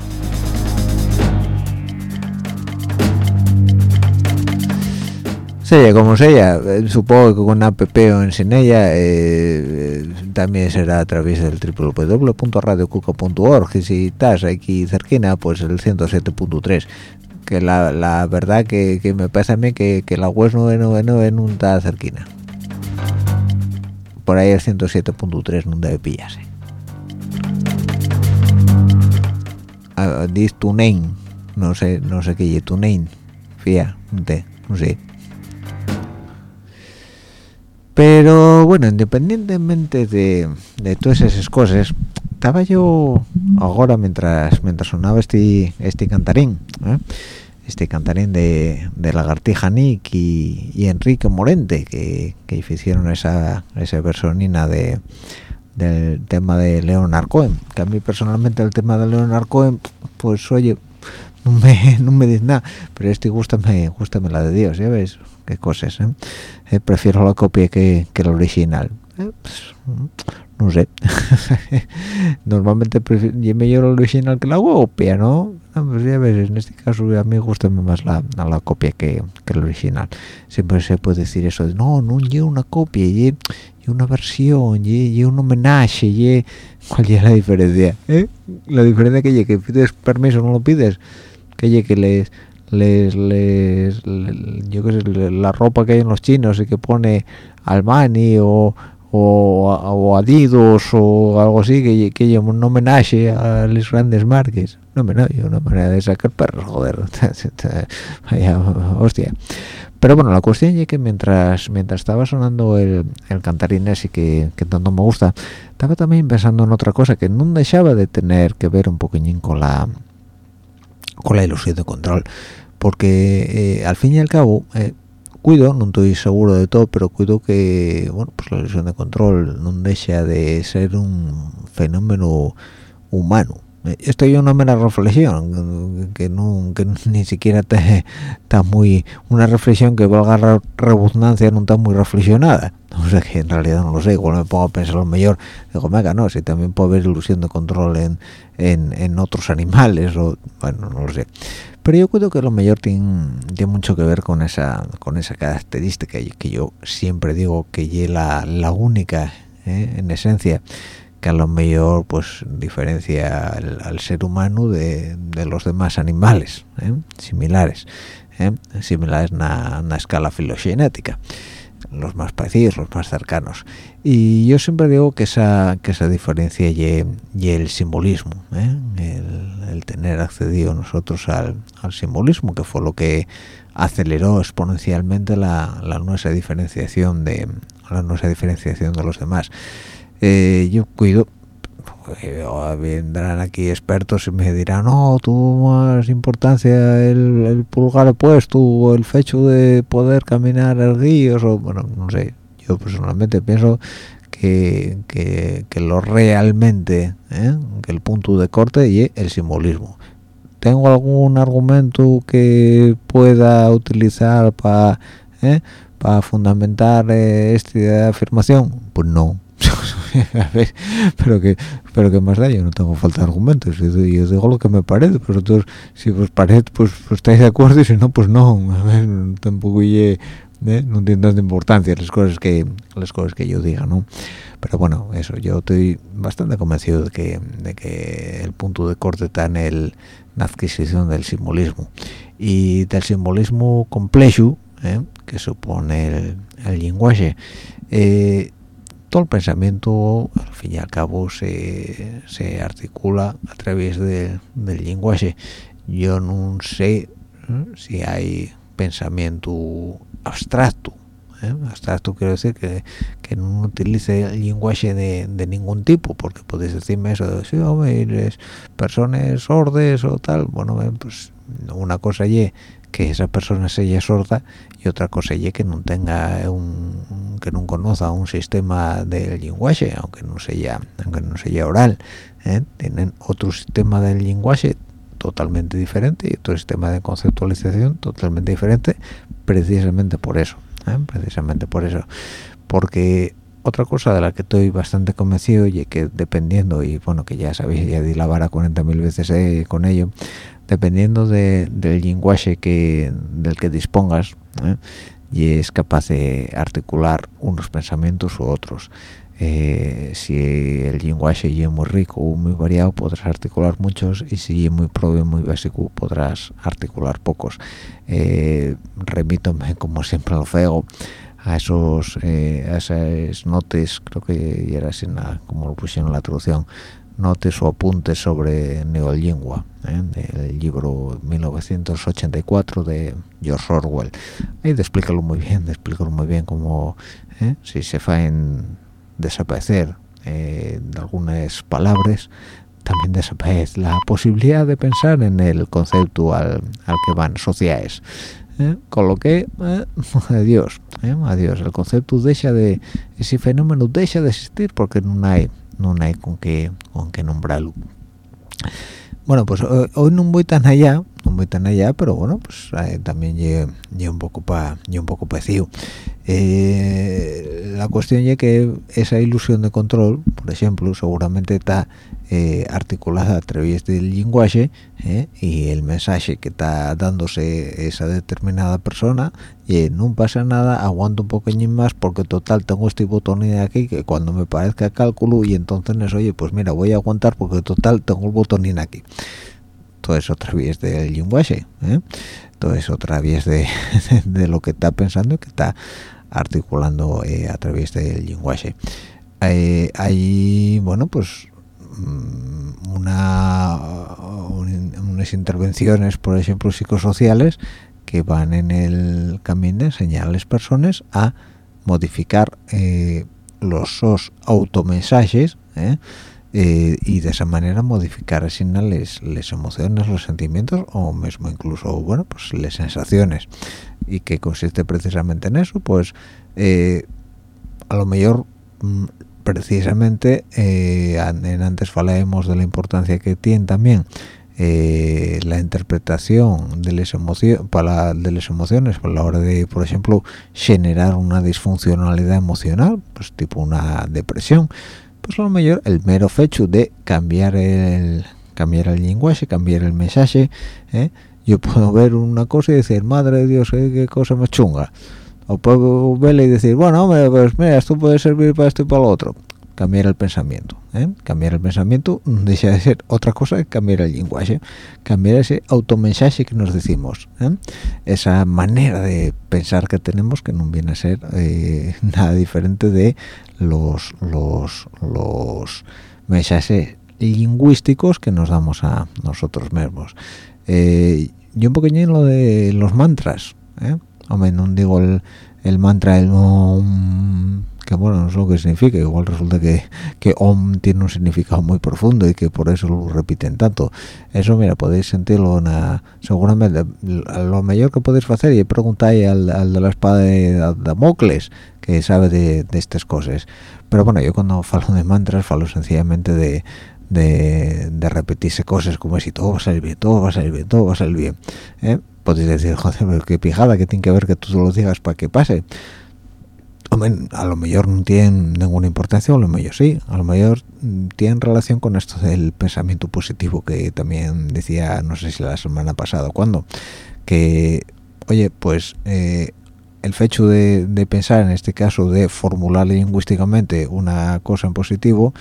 [SPEAKER 2] Sea como sea eh, supongo que con app o en sin ella eh, eh, también será a través del www.radiocuca.org y si estás aquí cerquina pues el 107.3 que la, la verdad que, me pasa a mí que, la web 999 no está cerquina por ahí el 107.3 no debe pillarse. Uh, this name no sé no sé qué es tu name fía no sé. Pero bueno independientemente de, de todas esas cosas estaba yo ahora mientras mientras sonaba este este cantarín ¿eh? Este cantarín de, Lagartija Nick y, Enrique Morente que, que hicieron esa, esa personina de del tema de Leonard Cohen que a mí personalmente el tema de Leonard Cohen pues oye no me, [LAUGHS] no me dice nada, pero este gustame, gustame la de Dios, ya ves, qué cosas, ¿eh? Eh, prefiero la copia que, que el original. Eh, pues, no sé, [LAUGHS] normalmente yo me llevo el original que la copia, ¿no? pues ya ves, en este caso a mí gusta más la, la copia que, que, el original. Siempre se puede decir eso de, no, no llevo una copia, y una versión, y un homenaje, y ¿cuál es la diferencia? ¿Eh? La diferencia que que pides permiso no lo pides, que que les les, les, yo qué sé, la ropa que hay en los chinos y que pone Almani o, o, o Adidas o algo así que, que un homenaje a los grandes marques. No me no una manera de sacar perros joder. [LAUGHS] Hostia. Pero bueno la cuestión es que mientras mientras estaba sonando el, el cantarín ese que, que tanto me gusta estaba también pensando en otra cosa que no dejaba de tener que ver un poquillín con la con la ilusión de control. Porque eh, al fin y al cabo eh, cuido, no estoy seguro de todo, pero cuido que bueno, pues la ilusión de control no deja de ser un fenómeno humano. Esto es una mera reflexión, que, no, que ni siquiera está muy... Una reflexión que valga la redundancia no está muy reflexionada. O sea que en realidad no lo sé, cuando me pongo a pensar lo mejor, digo, venga, no, si también puede haber ilusión de control en, en, en otros animales, o bueno, no lo sé pero yo creo que lo mejor tiene, mucho que ver con esa con esa característica que yo siempre digo que es la, única ¿eh? en esencia que a lo mejor pues diferencia al, ser humano de, de, los demás animales ¿eh? similares ¿eh? similares en una escala filogenética los más parecidos, los más cercanos. Y yo siempre digo que esa, que esa diferencia y, el simbolismo, ¿eh? el, tener accedido nosotros al, simbolismo, que fue lo que aceleró exponencialmente la, la nuestra diferenciación de la nuestra diferenciación de los demás. Eh, yo cuido vendrán aquí expertos y me dirán no tú más importancia el, pulgar opuesto o el fecho de poder caminar erguidos o bueno no sé yo personalmente pienso que, que, lo realmente ¿eh? que el punto de corte y el simbolismo tengo algún argumento que pueda utilizar para ¿eh? para fundamentar eh, esta afirmación pues no [LAUGHS] pero que pero que más da yo no tengo falta de argumentos yo, digo lo que me parece entonces si os parece pues, pues, estáis de acuerdo y si no pues no a ver, tampoco ¿eh? no tiene tanta importancia las cosas que las cosas que yo diga no pero bueno eso yo estoy bastante convencido de que de que el punto de corte está en el la adquisición del simbolismo y del simbolismo complejo ¿eh? que supone el, el lenguaje eh, todo el pensamiento al fin y al cabo se, se articula a través del lenguaje yo no sé si hay pensamiento abstracto ¿eh? abstracto quiero decir que, que, no utilice el lenguaje de, de, ningún tipo porque podéis decirme eso de si hombre, personas sordes o tal bueno pues una cosa y que esa persona sea sorda y otra cosa es que no tenga un que no conozca un sistema de lenguaje aunque no sea aunque no sea oral ¿eh? tienen otro sistema del lenguaje totalmente diferente y otro sistema de conceptualización totalmente diferente precisamente por eso ¿eh? precisamente por eso porque otra cosa de la que estoy bastante convencido y que dependiendo y bueno que ya sabéis ya di la vara 40.000 veces eh, con ello dependiendo del lenguaje que del que dispongas ¿eh? y es capaz de articular unos pensamientos u otros eh, si el lenguaje es muy rico o muy variado podrás articular muchos y si es muy propio muy básico podrás articular pocos eh, remítome como siempre al feo a esos a esas notas creo que era así como lo pusieron en la traducción notes o apuntes sobre neolingua ¿eh? del libro 1984 de George Orwell ahí explícalo muy bien explícalo muy bien como ¿eh? si se en desaparecer eh, algunas palabras también desaparece la posibilidad de pensar en el concepto al, que van sociales ¿eh? con lo que [LAUGHS] adiós adiós el concepto deja de ese fenómeno deja de existir porque no hay no hay con qué con qué nombrarlo bueno pues hoy no voy tan allá no muy tan allá pero bueno pues eh, también llegué un poco pa un poco pecío. Eh, la cuestión es que esa ilusión de control por ejemplo seguramente está eh, articulada a través del lenguaje y el mensaje que está dándose esa determinada persona y no pasa nada aguanto un poquito más porque total tengo este botón de aquí que cuando me parezca cálculo y entonces oye pues mira voy a aguantar porque total tengo el botón aquí todo es otra vez del lenguaje ¿eh? todo es otra vez de, [LAUGHS] de, lo que está pensando y que está articulando eh, a través del lenguaje eh, hay bueno pues mm, una unas intervenciones por ejemplo psicosociales que van en el camino de enseñar a las personas a modificar eh, los sos automensajes y de esa manera modificar así les, les emociones, los sentimientos o mismo incluso, bueno, pues las sensaciones. Y que consiste precisamente en eso, pues eh, a lo mejor mm, precisamente eh, antes hablábamos de la importancia que tiene también la interpretación de las emociones para de las emociones por la hora de por ejemplo generar una disfuncionalidad emocional pues tipo una depresión pues a el mero hecho de cambiar el cambiar el lenguaje cambiar el mensaje ¿eh? yo puedo ver una cosa y decir madre de dios qué cosa más chunga o puedo verla y decir bueno hombre pues mira esto puede servir para esto y para lo otro cambiar el pensamiento ¿eh? cambiar el pensamiento deja de ser otra cosa que cambiar el lenguaje cambiar ese automensaje que nos decimos ¿eh? esa manera de pensar que tenemos que no viene a ser eh, [LAUGHS] nada diferente de los los los mensajes lingüísticos que nos damos a nosotros mismos yo un poquillo en lo de los mantras hombre no digo el, el mantra el que bueno no sé lo que significa igual resulta que que om tiene un significado muy profundo y que por eso lo repiten tanto eso mira podéis sentirlo una seguramente lo mayor que podéis hacer y preguntáis al, al de la espada de Damocles que sabe de, estas cosas pero bueno yo cuando falo de mantras falo sencillamente de de, de, repetirse cosas como si todo va a salir bien, todo va a salir bien, todo va a salir bien. ¿eh? Podéis decir, [LAUGHS] joder, qué pijada, que tiene que ver que tú lo digas para que pase a lo mejor no tiene ninguna importancia, a lo mejor sí, a lo mejor tiene relación con esto del pensamiento positivo que también decía, no sé si la semana pasada o cuándo, que, oye, pues eh, el hecho de, pensar, en este caso, de formular lingüísticamente una cosa en positivo,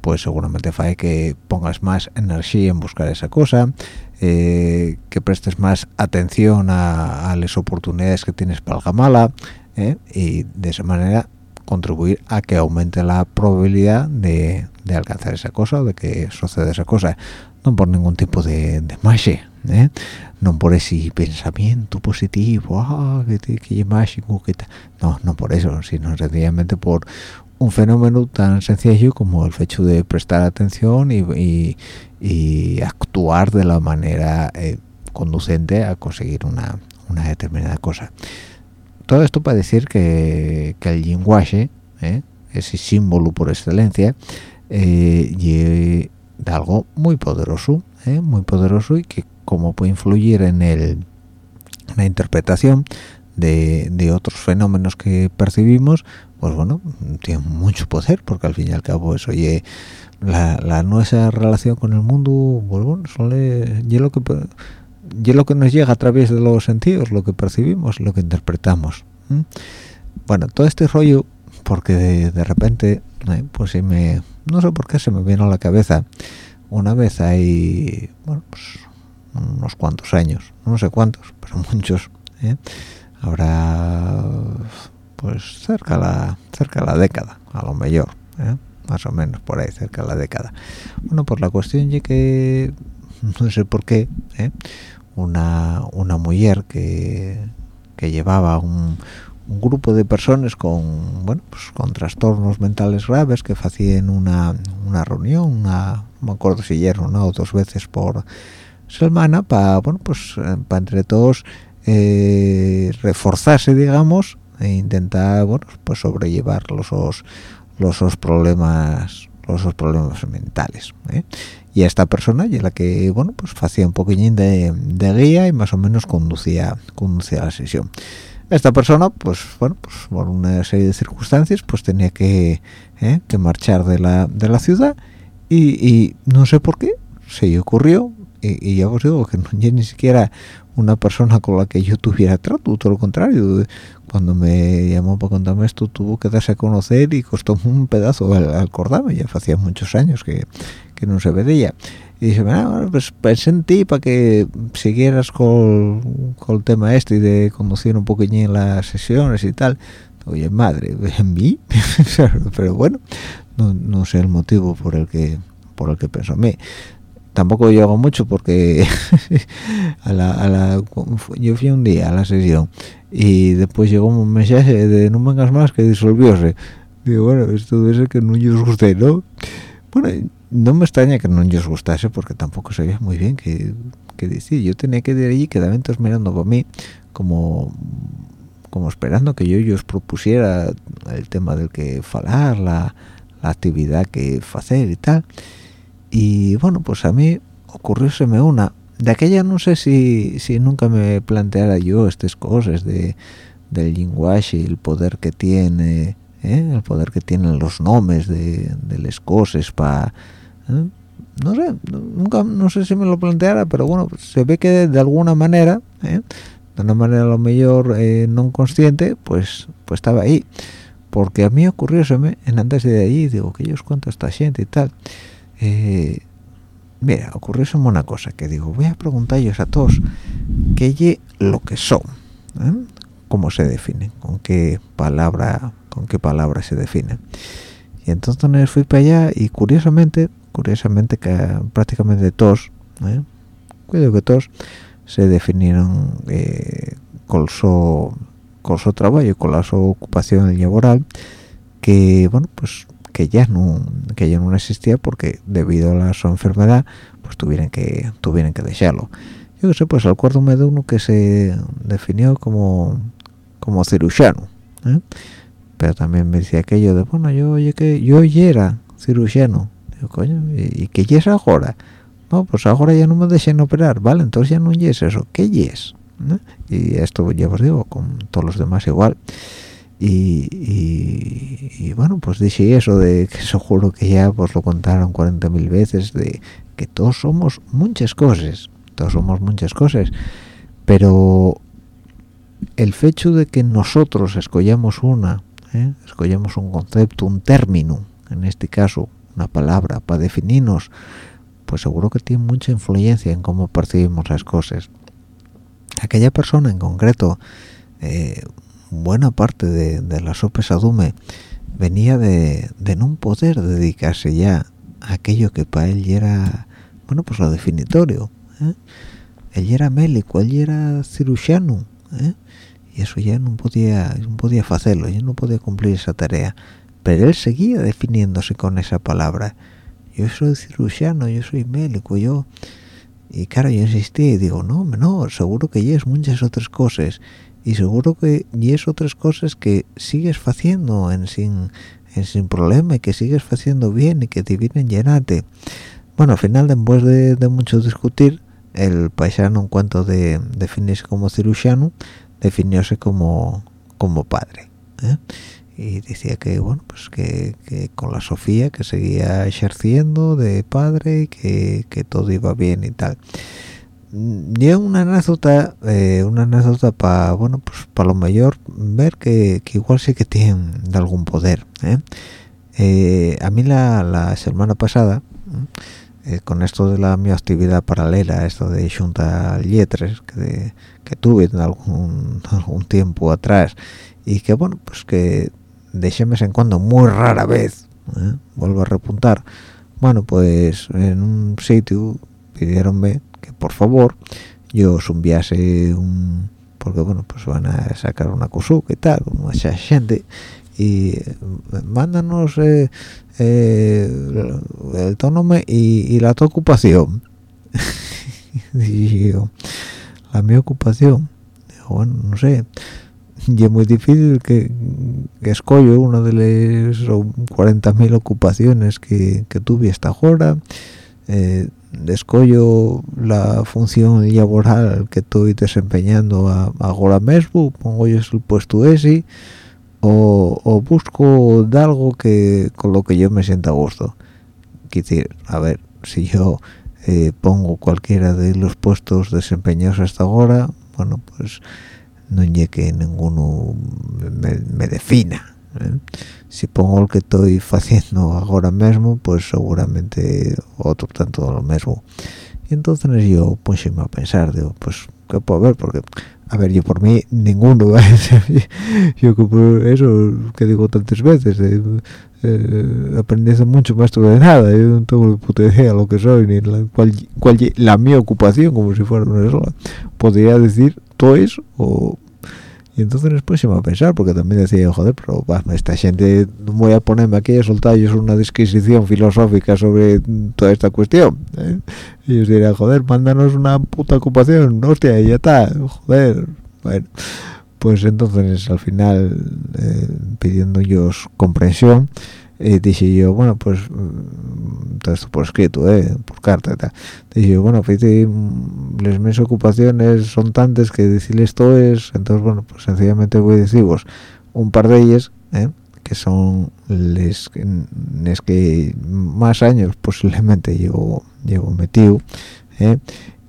[SPEAKER 2] pues seguramente hace que pongas más energía en buscar esa cosa, eh, que prestes más atención a, las oportunidades que tienes para la mala, ¿eh? y de esa manera contribuir a que aumente la probabilidad de, alcanzar esa cosa o de que suceda esa cosa no por ningún tipo de, de magia ¿eh? no por ese pensamiento positivo ah, que, que, mágico que no no por eso sino sencillamente por un fenómeno tan sencillo como el hecho de prestar atención y, y, actuar de la manera eh, conducente a conseguir una, una determinada cosa todo esto para decir que, el lenguaje ¿eh? ese símbolo por excelencia eh, de algo muy poderoso ¿eh? muy poderoso y que como puede influir en el la interpretación de, otros fenómenos que percibimos pues bueno tiene mucho poder porque al fin y al cabo eso oye la, nuestra relación con el mundo pues bueno son lo que y lo que nos llega a través de los sentidos, lo que percibimos, lo que interpretamos. Bueno, todo este rollo, porque de, repente, ¿eh? pues si me, no sé por qué se me vino a la cabeza, una vez hay, pues unos cuantos años, no sé cuántos, pero [LAUGHS] muchos, ¿eh? habrá, pues cerca la, cerca la década, a lo mejor, ¿eh? más o menos por ahí, cerca de la década. Bueno, por la cuestión de que, no sé por qué, una, una mujer que, que llevaba un, un, grupo de personas con bueno pues con trastornos mentales graves que hacían una, una reunión no me acuerdo si era una o dos veces por semana para bueno pues eh, para entre todos eh, reforzarse digamos e intentar bueno pues sobrellevar los los, los problemas sus problemas mentales ¿eh? y esta persona y la que bueno pues hacía un poquillín de, de, guía y más o menos conducía conducía la sesión esta persona pues bueno pues por una serie de circunstancias pues tenía que, ¿eh? que marchar de la, de la ciudad y, y, no sé por qué se le ocurrió y, y, ya os digo que no ni siquiera una persona con la que yo tuviera trato, todo lo contrario. Cuando me llamó para contarme esto, tuvo que darse a conocer y costó un pedazo al, acordarme. Ya hacía muchos años que, que no se veía. Y dice, bueno, pues pensé en ti para que siguieras con, con, el tema este y de conducir un poquillín las sesiones y tal. Oye, madre, ¿en mí? [LAUGHS] Pero bueno, no, no sé el motivo por el que por el que pensó en mí tampoco llego mucho porque [LAUGHS] a la, a la, yo fui un día a la sesión y después llegó un mensaje de no vengas más que disolvióse. Digo bueno esto debe ser que no os guste no bueno no me extraña que no os gustase porque tampoco sabía muy bien qué, qué decir. Yo tenía que ir allí quedaban todos mirando para mí como como esperando que yo, os propusiera el tema del que falar la, la actividad que hacer y tal y bueno pues a mí ocurrióseme una de aquella no sé si, si nunca me planteara yo estas cosas de del lenguaje el poder que tiene ¿eh? el poder que tienen los nombres de, de las cosas para ¿eh? no sé nunca no sé si me lo planteara pero bueno se ve que de, alguna manera ¿eh? de una manera lo mejor no consciente pues pues estaba ahí porque a mí ocurrióseme en antes de allí digo que yo os cuento a esta gente y tal eh, mira, ocurrió una cosa que digo, voy a preguntarles a todos qué es lo que son, ¿eh? cómo se definen, con qué palabra, con qué palabra se definen. Y entonces fui para allá y curiosamente, curiosamente que prácticamente todos, ¿eh? cuido que todos se definieron eh, con su trabajo, con la su ocupación laboral, que bueno, pues que ya no que ya no existía porque debido a la su enfermedad pues tuvieron que tuvieron que dejarlo. Yo que sé pues acuérdome de uno que se definió como como cirujano ¿eh? pero también me decía aquello de bueno yo oye que yo ya era cirujano digo coño y, qué es ahora no pues ahora ya no me dejen operar vale entonces ya no es eso qué es ¿Eh? y esto ya os digo con todos los demás igual y, y, bueno pues dije eso de que seguro que ya pues lo contaron 40.000 veces de que todos somos muchas cosas todos somos muchas cosas pero el hecho de que nosotros escollamos una ¿eh? escollamos un concepto un término en este caso una palabra para definirnos pues seguro que tiene mucha influencia en cómo percibimos las cosas aquella persona en concreto eh, buena parte de, la sopesadume venía de, de no poder dedicarse ya a aquello que para él era, bueno, pues lo definitorio. ¿eh? Él era médico, él era cirujano, ¿eh? y eso ya no podía, no podía hacerlo, ya no podía cumplir esa tarea. Pero él seguía definiéndose con esa palabra. Yo soy cirujano, yo soy médico, yo... Y claro, yo insistí y digo, no, no, seguro que ya es muchas otras cosas y seguro que y es otras cosas que sigues haciendo en sin en sin problema y que sigues haciendo bien y que te vienen llenarte bueno al final después de, mucho discutir el paisano en cuanto de definirse como cirujano definióse como como padre ¿eh? y decía que bueno pues que, que, con la Sofía que seguía ejerciendo de padre y que, que todo iba bien y tal y una anécdota eh, una anécdota para bueno pues para lo mayor ver que, igual sí que tienen de algún poder ¿eh? Eh, a mí la, semana pasada con esto de la mi actividad paralela esto de junta Lietres que, que tuve algún, [LAUGHS] algún tiempo atrás y que bueno pues que de vez en cuando muy rara vez vuelvo a repuntar. Bueno pues en un sitio pidieronme que por favor yo os un porque bueno pues van a sacar una cosuca y tal esa gente y eh, mándanos eh, eh, el tono y, la tu ocupación. [LAUGHS] Y la mi ocupación bueno no sé. Y es muy difícil que, que escollo una de las 40.000 ocupaciones que, que tuve hasta ahora eh, escollo la función laboral que estoy desempeñando ahora mismo pongo yo el puesto ese o, busco de algo que con lo que yo me sienta a gusto. Quiero decir a ver si yo eh, pongo cualquiera de los puestos desempeñados hasta ahora bueno pues no llegue que ninguno me, defina ¿eh? si pongo el que estoy haciendo ahora mismo pues seguramente otro tanto lo mismo. Y entonces yo pues a pensar digo pues qué puedo ver porque a ver yo por mí ninguno [LAUGHS] ser yo por eso que digo tantas veces eh, eh, aprendiendo mucho más de nada yo no tengo ni puta idea lo que soy ni la, cuál, cuál la mi ocupación como si fuera una sola. Podría decir todo o y entonces después se me va a pensar porque también decía joder pero esta gente no voy a ponerme aquí a soltar yo una disquisición filosófica sobre toda esta cuestión ¿eh? y yo diría joder mándanos una puta ocupación hostia y ya está joder bueno pues entonces al final eh, pidiendo ellos comprensión y dije yo bueno pues mm, todo esto por escrito eh, por carta tal dije yo bueno pues, las mis ocupaciones son tantas que decirles esto es entonces bueno pues sencillamente voy a deciros un par de ellas eh, que son les que más años posiblemente llevo llevo metido eh,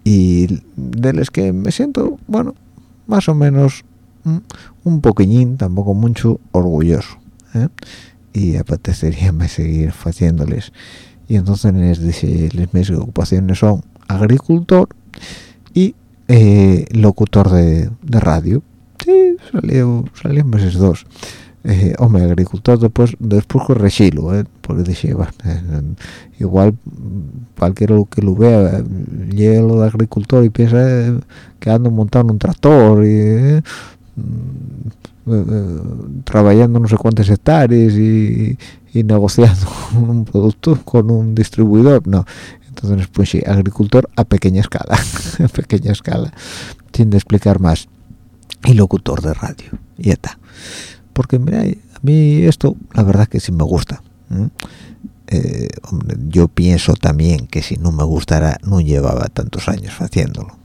[SPEAKER 2] y de las que me siento bueno más o menos mm, un poquillín tampoco mucho orgulloso ¿eh? Y apetecería [LAUGHS] seguir haciéndoles y entonces les dice mis ocupaciones son agricultor y eh, locutor de, radio sí salió salió meses dos eh, hombre agricultor después después corregilo ¿eh? porque dije bueno, eh, igual cualquiera que lo vea llega lo de agricultor y piensa que ando montando un tractor y eh, eh, trabajando no sé cuántos hectáreas y, negociando [LAUGHS] un producto con un distribuidor no. Entonces pues sí agricultor a pequeña escala [LAUGHS] a pequeña escala sin explicar más. Y locutor de radio y ya está. Porque mira a mí esto la verdad que sí me gusta eh, yo pienso también que si no me gustara no llevaba tantos años haciéndolo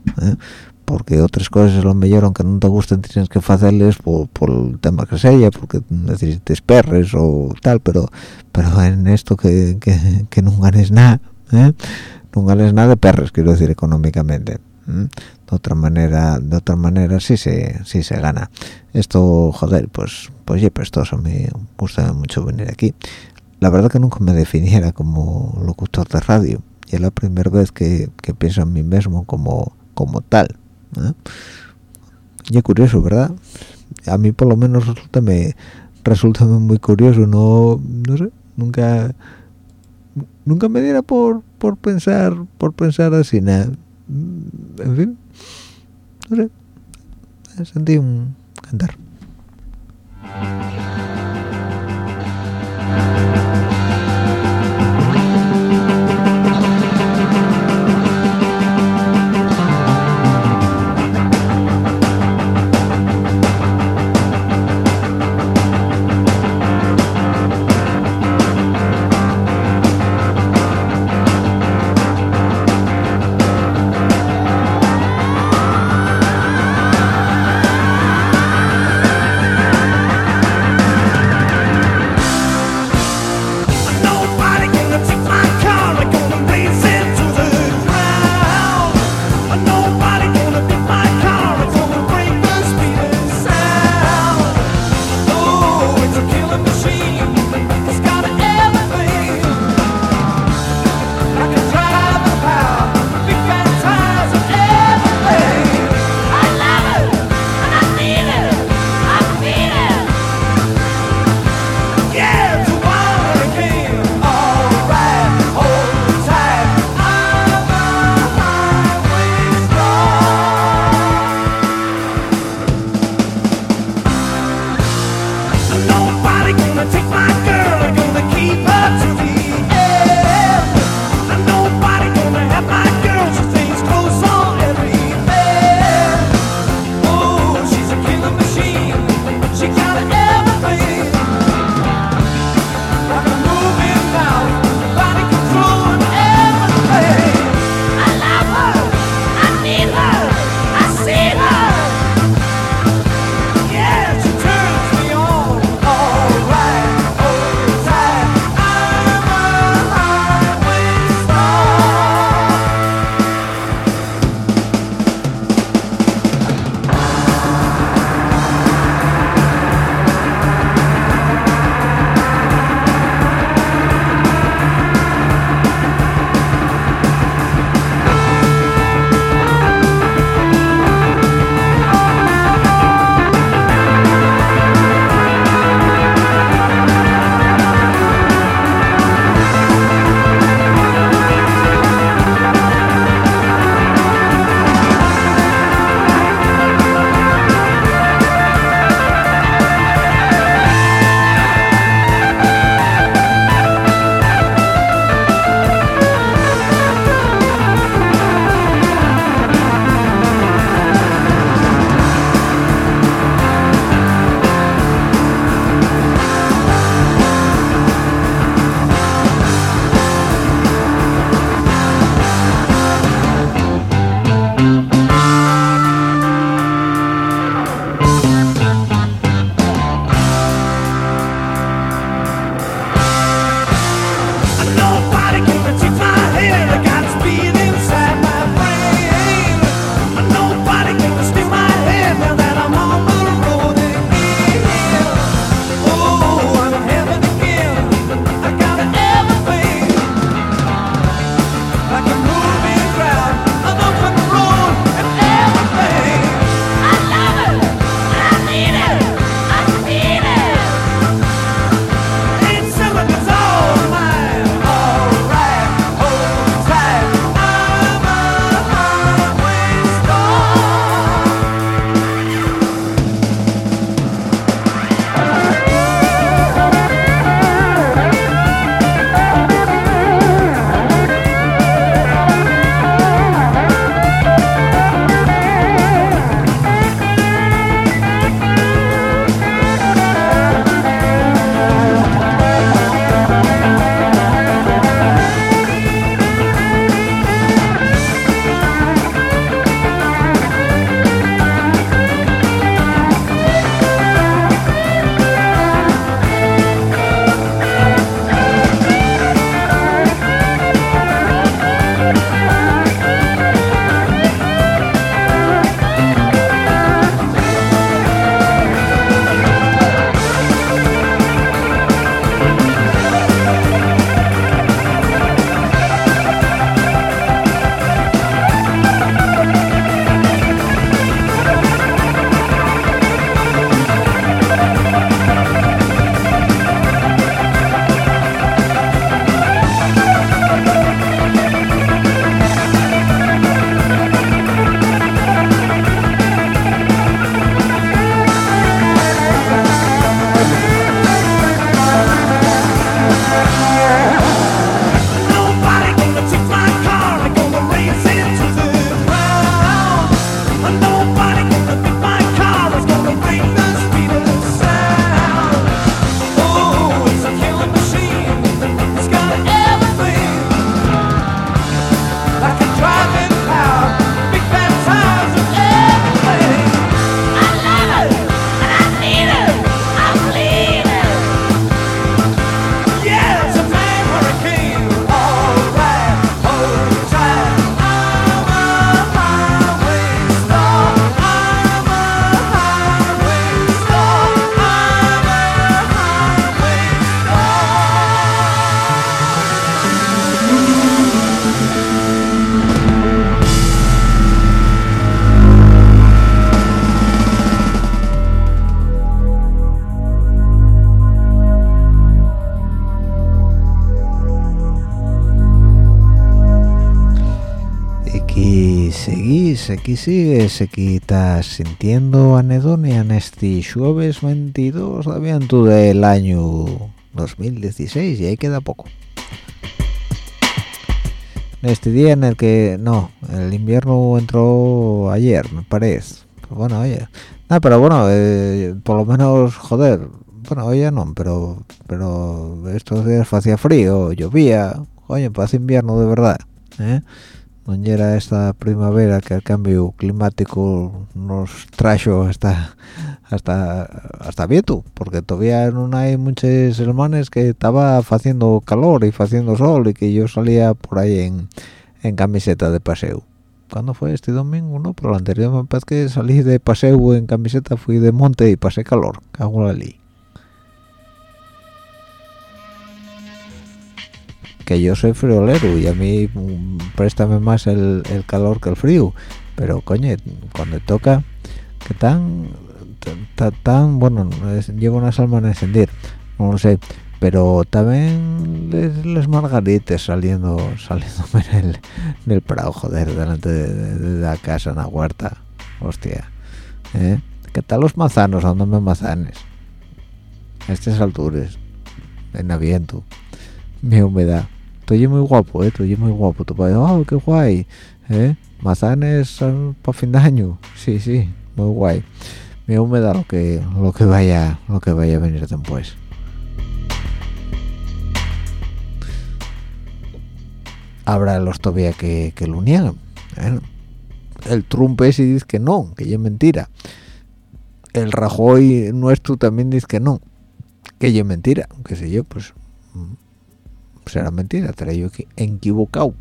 [SPEAKER 2] porque otras cosas lo mejor aunque no te gusten tienes que hacerles por, por el tema que sea porque necesites perres o tal pero pero en esto que, que, no ganes nada ¿eh? no ganes nada de perres quiero decir económicamente de otra manera de otra manera sí se sí se gana. Esto joder pues pues ya prestoso me gusta mucho venir aquí. La verdad que nunca me definiera como locutor de radio y es la primera vez que, que pienso en mí mismo como como tal ¿eh? y curioso verdad a mí por lo menos resulta me resulta muy curioso no no sé nunca nunca me diera por por pensar por pensar así nada. En fin no sé sentí un cantar sigue, se quita sintiendo anedonia en este jueves 22 de aviento del año 2016 y ahí queda poco. En este día en el que, no, el invierno entró ayer, me parece. bueno, oye, no, pero bueno, eh, por lo menos, joder, bueno, oye no, pero, pero estos días hacía frío, llovía, oye, pues invierno de verdad, ¿eh? No era esta primavera que el cambio climático nos trajo hasta hasta hasta vieto porque todavía no hay muchos hermanos que estaba haciendo calor y haciendo sol y que yo salía por ahí en, en camiseta de paseo ¿Cuándo fue este domingo? No, pero el anterior me parece que salí de paseo en camiseta, fui de monte y pasé calor. Cago la ley. Que yo soy friolero y a mí mm, préstame más el, calor que el frío pero coño cuando toca que tan tan, bueno llevo una salma en encender no lo sé pero también les, margaritas saliendo saliendo en el, en el prado joder delante de, la casa en la huerta hostia ¿eh? ¿qué tal los mazanos? me mazanes? a estas alturas en aviento mi humedad estoy muy guapo, eh, estoy muy guapo. Tu padre, oh, qué guay, eh, mazanes para fin de año, sí, sí, muy guay. Me da lo que, lo que vaya, lo que vaya a venir después. Habrá los todavía que, que lo niegan. ¿eh? El Trump ese dice que no, que es mentira. El Rajoy nuestro también dice que no, que es mentira. Qué sé yo, pues será mentira, estaré yo equivocado.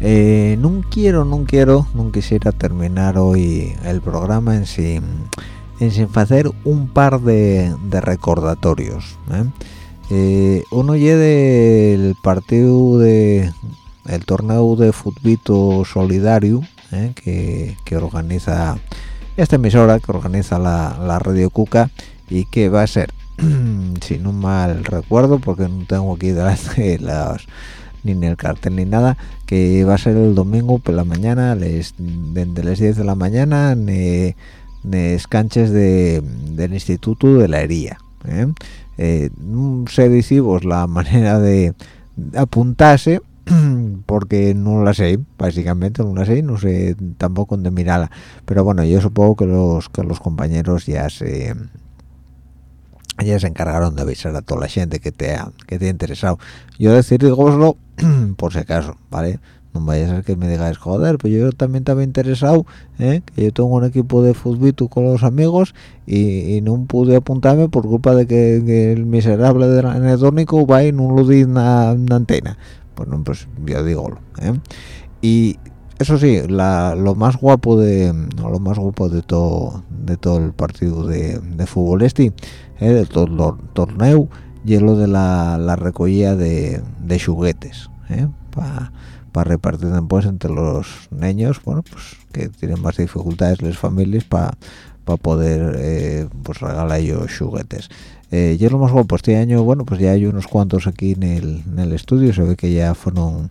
[SPEAKER 2] Eh, no quiero, no quiero, no quisiera terminar hoy el programa en sin, en sin hacer un par de, recordatorios. ¿eh? Eh, uno lleve el partido de el torneo de fútbol solidario que, que organiza esta emisora que organiza la, Radio Cuca y que va a ser, [CLEARS THROAT] sin un mal recuerdo, porque no tengo aquí delante [LAUGHS] ni en el cartel ni nada, que va a ser el domingo por la mañana, desde las 10 de la mañana, en de, del Instituto de la Hería. ¿eh? Eh, no sé decimos la [LAUGHS] manera de apuntarse [CLEARS THROAT] porque no la sé básicamente no la sé no sé tampoco de mirarla. Pero bueno yo supongo que los que los compañeros ya se ya se encargaron de avisar a toda la gente que te ha, que te ha interesado. Yo decir digoslo [CLEARS THROAT] por si acaso vale no vaya a ser que me digáis joder pues yo también estaba interesado ¿eh? que yo tengo un equipo de fútbol con los amigos y, no pude apuntarme por culpa de que, el miserable del anedónico va y no lo di una antena pues no pues ya digo ¿eh? y eso sí lo más guapo de lo más guapo de todo de todo el partido de, de fútbol este ¿eh? de todo el torneo y lo de la, recogida de, de juguetes ¿eh? para repartir después entre los niños bueno pues que tienen más dificultades las familias para poder eh, pues regalar ellos juguetes eh, yo lo más guapo. Este año bueno pues ya hay unos cuantos aquí en el, en el estudio. Se ve que ya fueron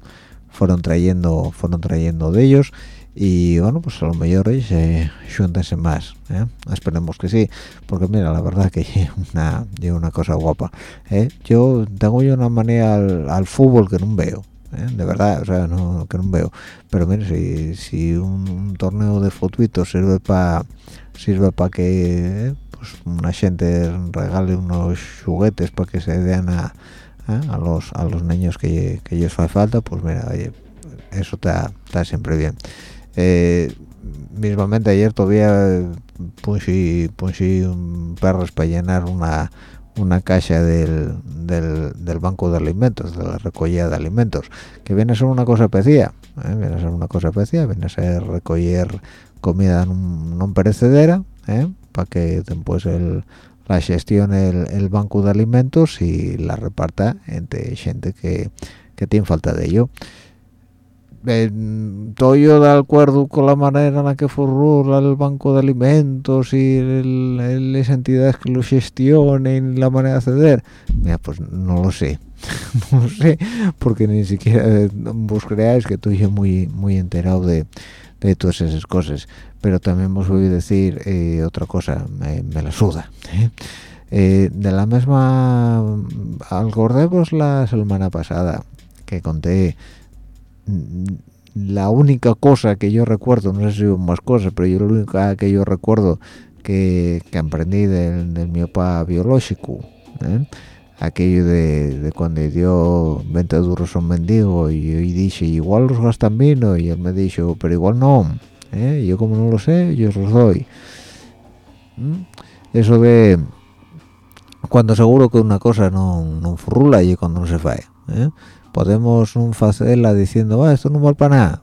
[SPEAKER 2] fueron trayendo fueron trayendo de ellos. Y bueno pues a lo mejor se eh, más ¿eh? esperemos que sí. Porque mira la verdad que [LAUGHS] una una cosa guapa ¿eh? yo tengo yo una manera al, fútbol que no veo de verdad o sea no que no veo. Pero mire si, si un, torneo de fútbol sirve para sirve para que pues una gente regale unos juguetes para que se den a, a los a los niños que, que ellos hace falta pues mira oye eso está, siempre bien eh, mismamente ayer todavía puse, un perros para llenar una una caja del, del, banco de alimentos, de la recogida de alimentos, que viene a ser una cosa especial, ¿eh? viene a ser una cosa especial, viene a ser recoger comida no perecedera, ¿eh? Para que después el, la gestione el, banco de alimentos y la reparta entre gente que, que tiene falta de ello. estoy yo de acuerdo con la manera en la que formula el Banco de Alimentos y las entidades que lo gestionen la manera de acceder. Mira, pues no lo sé. [LAUGHS] no sé, porque ni siquiera vos creáis que estoy yo muy, muy enterado de, de todas esas cosas. Pero también os voy a decir eh, otra cosa, me, la suda. ¿eh? Eh, de la misma, acordemos la semana pasada que conté la única cosa que yo recuerdo, no sé si hubo más cosas, pero yo la única que yo recuerdo que, que aprendí del, del mi papá biológico, ¿eh? aquello de, cuando dio 20 duros a un mendigo y yo dije, igual los gastan vino, y él me dijo, pero igual no, ¿eh? yo como no lo sé, yo os los doy. ¿Mm? Eso de cuando seguro que una cosa no, no frula y cuando no se fae. ¿eh? podemos un hacerla diciendo ah, esto no vale para nada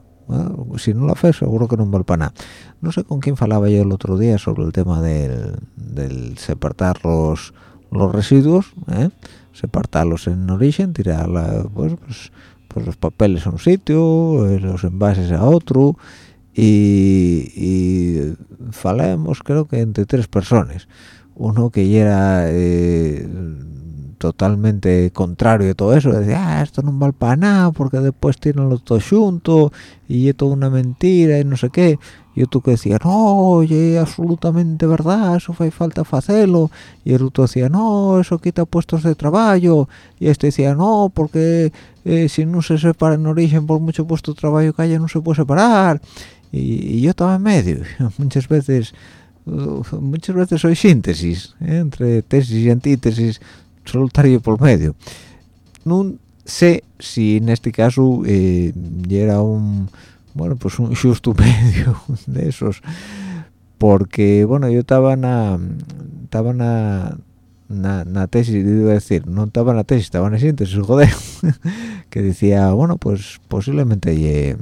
[SPEAKER 2] si no lo hace seguro que no vale para nada no sé con quién falaba yo el otro día sobre el tema del, del separar los los residuos ¿eh? separarlos en origen tirar pues, pues, pues, los papeles a un sitio eh, los envases a otro y, y creo que entre tres personas uno que era eh, totalmente contrario de todo eso, decía, ah, esto no vale para nada porque después tienen los todo junto y es toda una mentira y no sé qué. Y otro que decía, no, oye, absolutamente verdad, eso fue falta hacerlo. Y el otro decía, no, eso quita puestos de trabajo. Y este decía, no, porque eh, si no se separa en origen por mucho puesto de trabajo que haya, no se puede separar. Y, yo estaba en medio. [LAUGHS] Muchas veces, muchas veces soy síntesis, ¿eh? entre tesis y antítesis solitario por medio no sé si en este caso eh, era un bueno pues un justo [LAUGHS] medio de esos porque bueno yo estaba en estaba en una tesis iba a decir no estaba en la tesis estaba en la síntesis [LAUGHS] joder que decía bueno pues posiblemente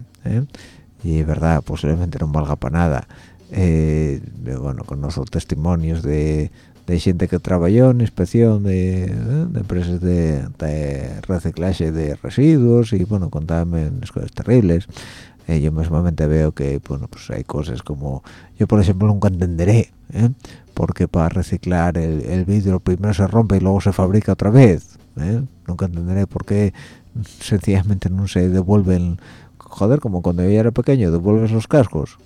[SPEAKER 2] y, ¿eh? verdad posiblemente no valga para nada eh, bueno con nuestros testimonios de de gente que trabajó en inspección de, ¿eh? empresas de, reciclaje de residuos y bueno contaban cosas terribles eh, yo mismamente veo que bueno pues hay cosas como yo por ejemplo nunca entenderé ¿eh? porque para reciclar el, vidrio primero se rompe y luego se fabrica otra vez nunca entenderé por qué sencillamente no se devuelven joder como cuando yo era pequeño devuelves los cascos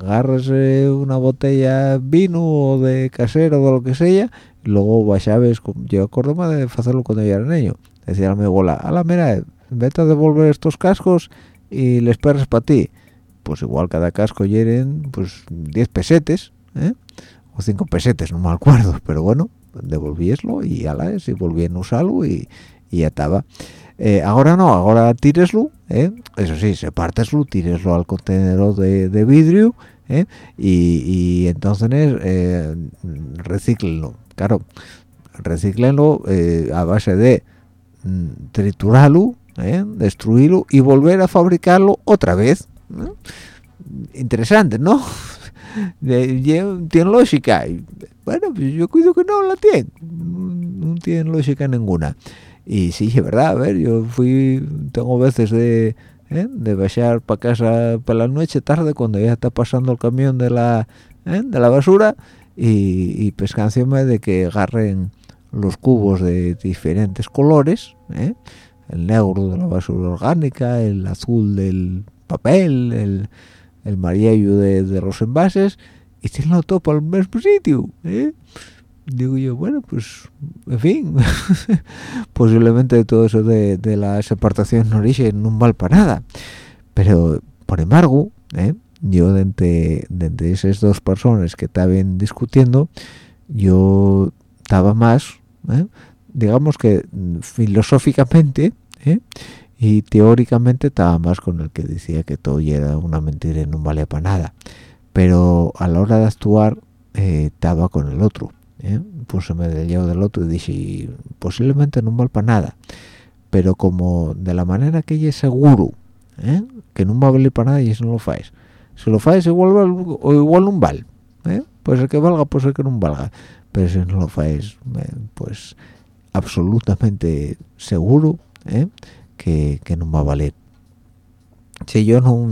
[SPEAKER 2] agarras una botella vino o de casero o lo que sea y luego vayabes yo acuerdo de hacerlo cuando yo era niño. Decía a mi abuela a la mera vete a devolver estos cascos y les perres para ti pues igual cada casco hieren pues 10 pesetes ¿eh? o 5 pesetes no me acuerdo pero bueno devolvíeslo y ala y volvían a usarlo y, y eh, ahora no, ahora tíreslo, ¿eh? eso sí, sepárteslo, tíreslo al contenedor de, vidrio ¿eh? y, entonces eh, reciclenlo. Claro, reciclenlo a base de mm, triturarlo, destruirlo y volver a fabricarlo otra vez. Interesante, ¿no? [LAUGHS] tiene lógica. Bueno, pues yo cuido que no la tiene. No tiene lógica ninguna y sí es verdad a ver yo fui tengo veces de ¿eh? de bajar para casa para la noche tarde cuando ya está pasando el camión de la ¿eh? de la basura y, y de que agarren los cubos de diferentes colores ¿eh? el negro de la basura orgánica el azul del papel el, el amarillo de, los envases y tienen todo para el mismo sitio ¿eh? Digo yo, bueno, pues, en fin, [LAUGHS] posiblemente todo eso de, la separación en origen no vale para nada. Pero, por embargo, ¿eh? yo de entre, esas dos personas que estaban discutiendo, yo estaba más, ¿eh? digamos que filosóficamente ¿eh? y teóricamente estaba más con el que decía que todo era una mentira y no valía para nada. Pero a la hora de actuar estaba con el otro ¿eh? me del lado del otro y dije posiblemente no vale para nada pero como de la manera que ella es seguro ¿eh? que no va a valer para nada y eso no lo fáis si lo fáis igual o igual no vale ¿eh? puede ser que valga puede ser que no valga pero si no lo fáis pues absolutamente seguro ¿eh? que, que no va a valer si yo no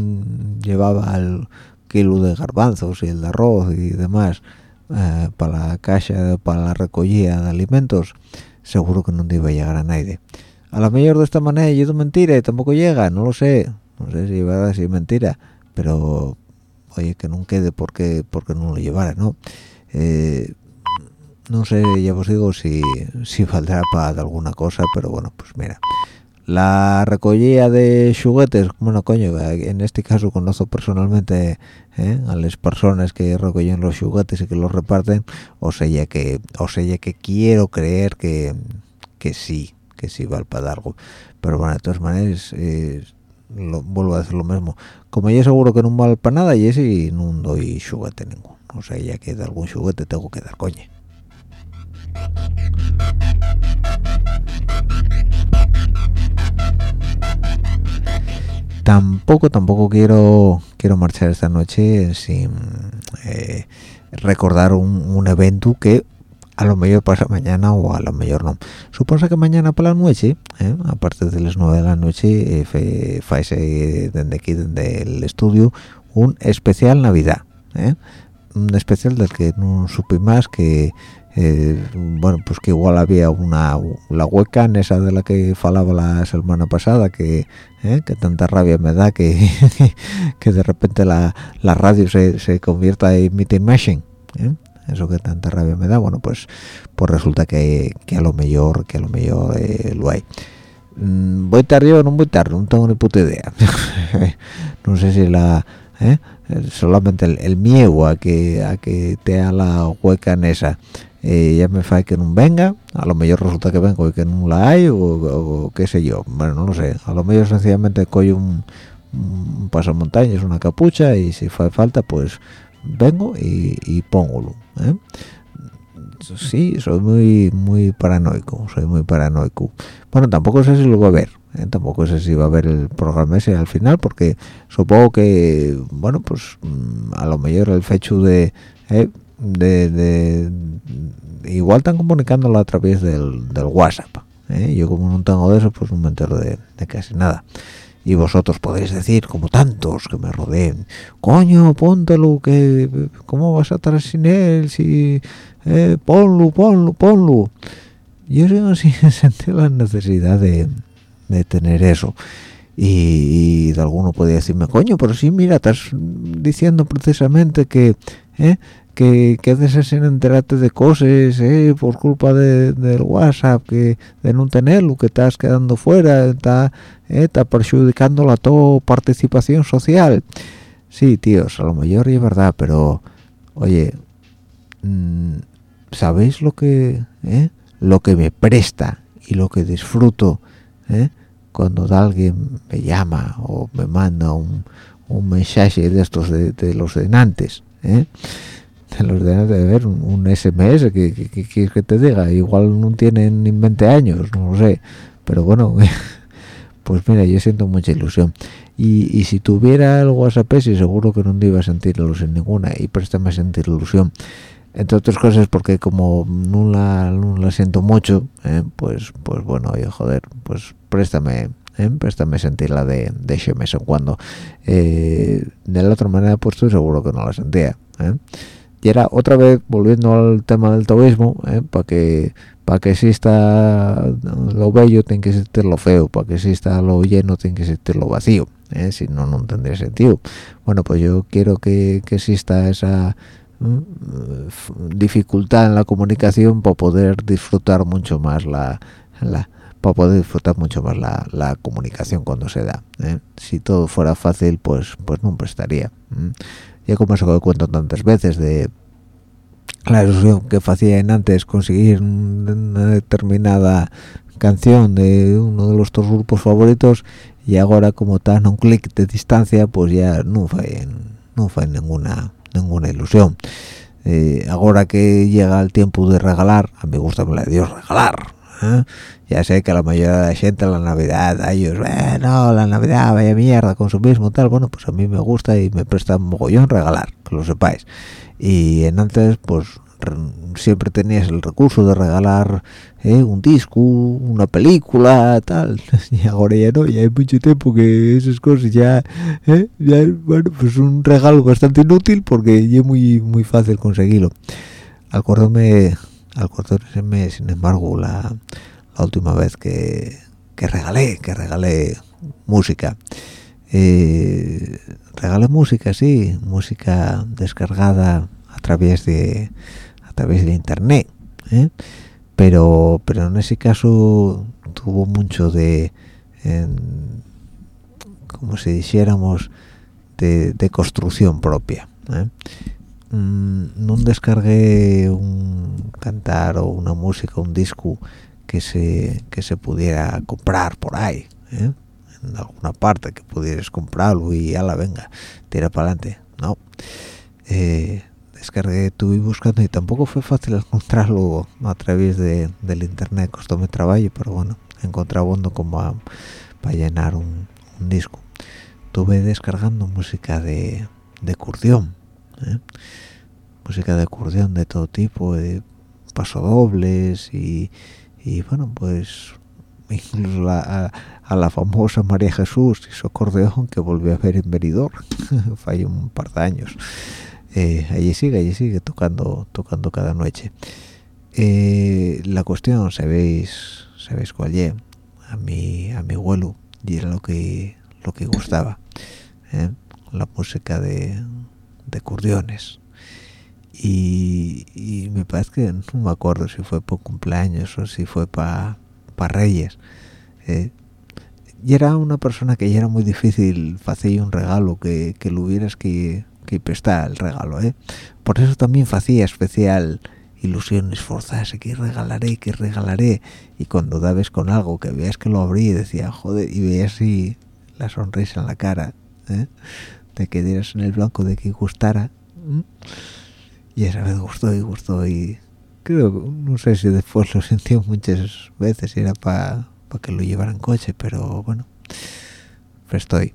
[SPEAKER 2] llevaba el kilo de garbanzos y el de arroz y demás eh, para la caja para la recogida de alimentos seguro que no iba a llegar a nadie. A lo mejor de esta manera yo mentira y tampoco llega no lo sé. No sé si verdad si es mentira pero oye que no quede porque porque no lo llevara no eh, no sé ya os digo si si valdrá para alguna cosa pero bueno pues mira la recogida de juguetes bueno coño en este caso conozco personalmente ¿eh? a las personas que recogen los juguetes y que los reparten o sea que o sea que quiero creer que que sí que sí vale para algo. Pero bueno de todas maneras eh, lo, vuelvo a decir lo mismo como yo seguro que no vale para nada y ese no doy juguete ninguno o sea ya que de algún juguete tengo que dar coña tampoco tampoco quiero quiero marchar esta noche sin eh, recordar un, evento que a lo mejor pasa mañana o a lo mejor no. Supongo que mañana por la noche, eh, aparte de las 9 de la noche, eh, desde aquí, desde el estudio, un especial Navidad. Eh, un especial del que no supe más que eh, bueno pues que igual había una la hueca en esa de la que falaba la semana pasada que eh, que tanta rabia me da que [LAUGHS] que de repente la, la radio se, se convierta en meeting machine ¿eh? eso que tanta rabia me da bueno pues pues resulta que, que a lo mejor que a lo mejor lo hay. Mm, voy tarde o no voy tarde no tengo ni puta idea. [LAUGHS] No sé si la solamente el, miedo a que a que te haga la hueca en esa. Eh, ya me fae que no venga a lo mejor resulta que vengo y que no la hay o, qué sé yo bueno no lo sé. A lo mejor sencillamente cojo un, un pasamontañas una capucha y si hace falta pues vengo y, y póngolo ¿eh? sí soy muy muy paranoico soy muy paranoico. Bueno tampoco sé si lo voy a ver ¿eh? tampoco sé si va a ver el programa ese al final porque supongo que bueno pues mm, a lo mejor el fecho de de, igual están comunicándolo a través del, WhatsApp ¿eh? yo como no tengo de eso pues no me entero de, casi nada y vosotros podéis decir como tantos que me rodeen coño póntelo que cómo vas a estar sin él si eh, ponlo ponlo ponlo yo sí [LAUGHS] sentí la necesidad de, tener eso. Y, de alguno podría decirme coño pero sí mira estás diciendo precisamente que ¿eh? que quedes enterarte de cosas eh, por culpa de, del WhatsApp que de no tenerlo que estás quedando fuera está eh, está perjudicando la tu participación social sí tíos a lo mejor es verdad pero oye mm, sabéis lo que eh, lo que me presta y lo que disfruto cuando alguien me llama o me manda un, un mensaje de estos de, de los denantes ¿eh? los de, de ver un, SMS que, que, que, te diga igual no tienen ni 20 años no lo sé pero bueno [LAUGHS] pues mira yo siento mucha ilusión. Y, y si tuviera el WhatsApp sí seguro que no iba a sentir ilusión ninguna y préstame a sentir ilusión. Entre otras cosas porque como no la, no la siento mucho eh, pues pues bueno oye joder pues préstame ¿eh? préstame sentirla de, de ese en cuando eh, de la otra manera pues estoy seguro que no la sentía ¿eh? y era otra vez volviendo al tema del taoísmo ¿eh? para que para que exista lo bello tiene que existir lo feo para que exista lo lleno tiene que existir lo vacío si no no tendría sentido bueno pues yo quiero que, que exista esa dificultad en la comunicación para poder disfrutar mucho más la para poder disfrutar mucho más la, la comunicación cuando se da ¿eh? si todo fuera fácil pues pues no prestaría ya como eso que cuento tantas veces de la ilusión que hacían antes conseguir una determinada canción de uno de los dos grupos favoritos y ahora como está a un clic de distancia pues ya no fue no fue ninguna ninguna ilusión eh, ahora que llega el tiempo de regalar a mí gusta la de Dios regalar ¿eh? ya sé que la mayoría de la gente la navidad a ellos no la navidad vaya mierda consumismo tal bueno pues a mí me gusta y me presta mogollón regalar que lo sepáis y en antes pues siempre tenías el recurso de regalar ¿eh? un disco una película tal [LAUGHS] y ahora ya no ya hay mucho tiempo que esas cosas ya ¿eh? ya bueno pues un regalo bastante inútil porque ya es muy muy fácil conseguirlo acuérdame acuérdame sin embargo la, la última vez que, que regalé que regalé música eh, regalé música sí música descargada a través de a través de internet ¿eh? pero pero en ese caso tuvo mucho de como si dijéramos de, construcción propia ¿eh? Mm, no descargué un cantar o una música un disco que se que se pudiera comprar por ahí ¿eh? en alguna parte que pudieras comprarlo y ya la venga tira para adelante no. Eh, descargué estuve buscando y tampoco fue fácil encontrarlo a través de, del internet. Costóme trabajo pero bueno encontré como para llenar un, disco. Estuve descargando música de, de curdión ¿eh? música de curdión de todo tipo pasodobles y, y bueno pues incluso a, la famosa María Jesús y su acordeón que volvió a ver en Veridor [LAUGHS] falló un par de años eh, allí sigue allí sigue tocando tocando cada noche eh, la cuestión sabéis sabéis cuál es a mi a mi abuelo y era lo que lo que gustaba ¿eh? la música de de cordiones y, me parece que no me acuerdo si fue por cumpleaños o si fue para pa reyes y era una persona que ya era muy difícil hacer un regalo que, que lo hubieras que que prestar el regalo ¿eh? por eso también hacía especial ilusión esforzarse que regalaré que regalaré y cuando dabes con algo que veas que lo abrí y decía joder y veías así la sonrisa en la cara ¿eh? De que dieras en el blanco de que gustara. Y esa vez gustó y gustó y creo no sé si después lo sentí muchas veces era para que lo llevaran coche pero bueno pues estoy.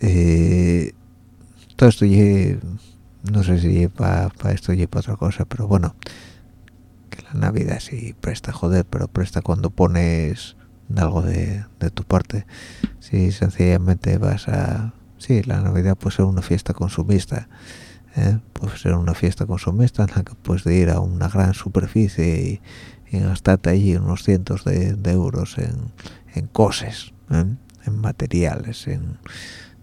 [SPEAKER 2] Eh, todo esto y no sé si para esto y para otra cosa pero bueno que la navidad sí presta joder pero presta cuando pones algo de, tu parte. Si sencillamente vas a sí la navidad puede ser una fiesta consumista ¿eh? puede ser una fiesta consumista en la que puedes ir a una gran superficie y, gastarte allí unos cientos de, euros en, en cosas ¿eh? en materiales en,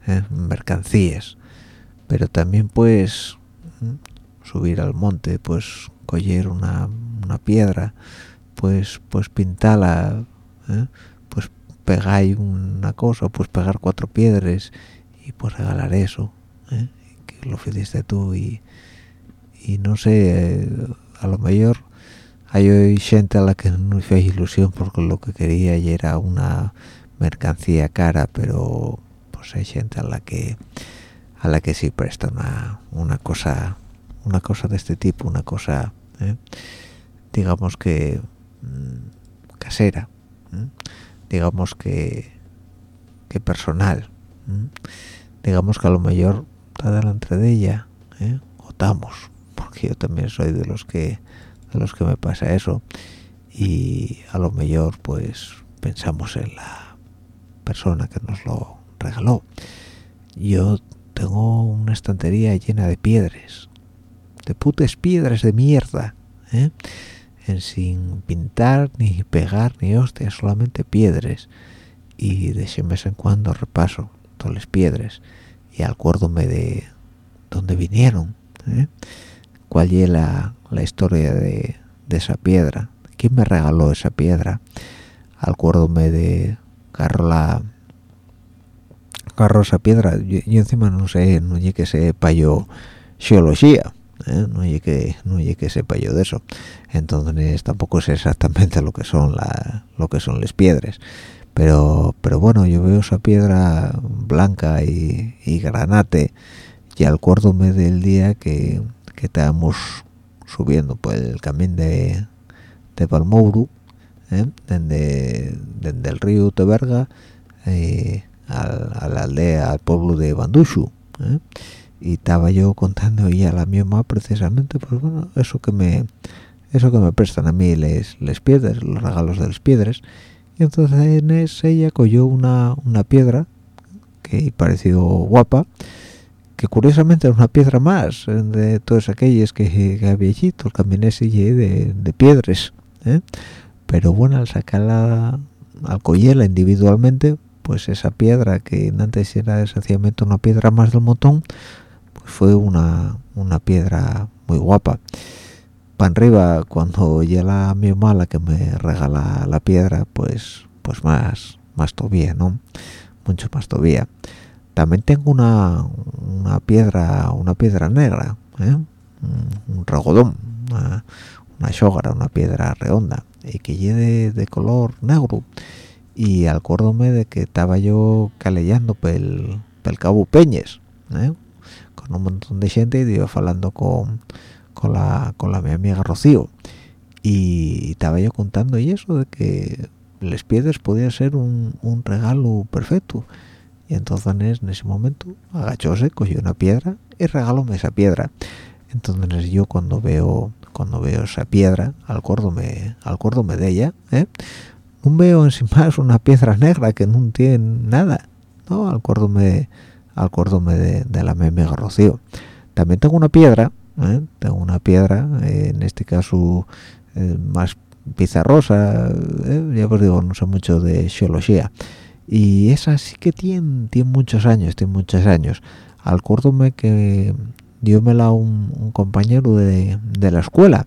[SPEAKER 2] ¿eh? en mercancías pero también pues subir al monte pues coger una, piedra pues pues pintarla pues pegar una cosa pues pegar cuatro piedras y pues regalar eso ¿eh? que lo hiciste tú y, y no sé a lo mejor hay gente a la que no hice ilusión porque lo que quería y era una mercancía cara pero pues hay gente a la que a la que sí presta una, una cosa una cosa de este tipo una cosa ¿eh? digamos que mm, casera digamos que que personal digamos que a lo mejor está delante de ella ¿eh? otamos porque yo también soy de los que de los que me pasa eso y a lo mejor pues pensamos en la persona que nos lo regaló yo tengo una estantería llena de piedras de putas piedras de mierda ¿eh? sin pintar ni pegar ni hostias solamente piedras y de vez en cuando repaso todas las piedras y acuérdome de dónde vinieron ¿eh? cuál es la, historia de, esa piedra quién me regaló esa piedra acuérdome de Carla esa piedra. Y, encima no sé no hay que sepa yo geología ¿eh? no hay que no hay que sepa yo de eso. Entonces tampoco sé exactamente lo que son la lo que son las piedras pero pero bueno yo veo esa piedra blanca y, granate y acuérdome del día que, que estábamos subiendo por el camino de, de Palmouro ¿eh? desde, desde, el río Teberga eh, a, la aldea, al pueblo de Bandushu. ¿eh? y estaba yo contando y a la mi mamá precisamente pues bueno eso que me eso que me prestan a mí les, les piedras los regalos de las piedras y entonces ella cogió una, una piedra que pareció guapa que curiosamente era una piedra más de todas aquellas que, que había allí el caminés de, de piedras ¿eh? pero bueno al sacarla al cogerla individualmente pues esa piedra que antes era sencillamente una piedra más del montón fue una, una piedra muy guapa para arriba cuando llega mi mamá la que me regala la piedra pues pues más más todavía no mucho más todavía también tengo una, una piedra una piedra negra ¿eh? un, regodón una, una una piedra redonda y que lleve de, color negro y acuérdome de que estaba yo calellando pel, pel cabo Peñes ¿eh? con un montón de gente y iba hablando con, con la con la mi amiga Rocío. Y estaba yo contando y eso de que les piedras podía ser un, un regalo perfecto. Y entonces en ese momento agachóse cogió una piedra y regalóme esa piedra. Entonces yo cuando veo cuando veo esa piedra acuérdome acuérdome de ella ¿eh? no veo encima es una piedra negra que no tiene nada no acuérdome acuérdome de, de la meme Rocío. También tengo una piedra ¿eh? tengo una piedra eh, en este caso eh, más pizarrosa ya os digo no sé mucho de geología y esa sí que tiene, muchos años tiene muchos años acuérdome que diómela un, un compañero de, la escuela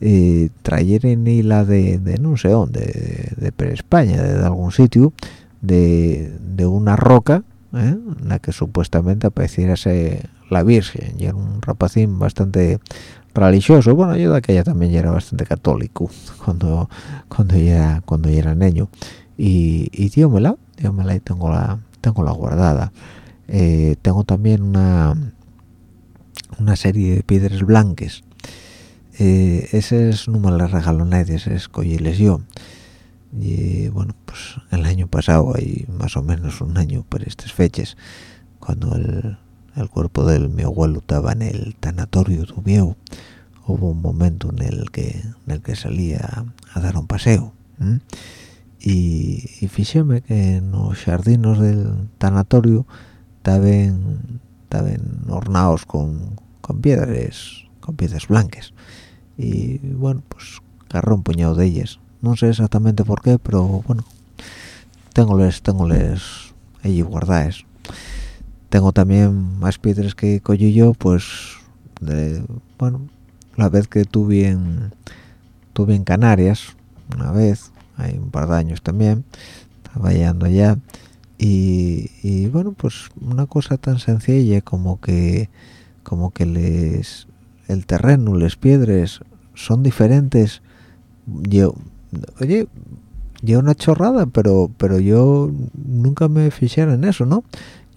[SPEAKER 2] eh, en la de, de, no sé dónde de, de, España de, algún sitio de, una roca ¿eh? en la que supuestamente apareciera la Virgen y era un rapacín bastante religioso. Bueno yo de aquella también era bastante católico cuando cuando ya cuando era niño. Y, y diómela diómela y tengo la tengo la guardada. Eh, tengo también una una serie de piedras blancas eh, es no me las regaló nadie es cogiles yo. Y bueno pues el año pasado hay más o menos un año por estas fechas cuando el, el cuerpo de mi abuelo estaba en el tanatorio de viejo hubo un momento en el que en el que salía a dar un paseo y, y fíjeme que en los jardinos del tanatorio estaban estaban ornados con, con piedras con piedras blancas. Y bueno pues agarró un puñado de ellas. No sé exactamente por qué pero bueno tengoles tengoles allí guardadas tengo también más piedras que cogí yo pues bueno la vez que tuve en tuve en Canarias una vez hay un par de años también estaba yendo allá y, y, bueno pues una cosa tan sencilla como que como que les el terreno las piedras son diferentes. Yo oye yo una chorrada pero pero yo nunca me fijé en eso no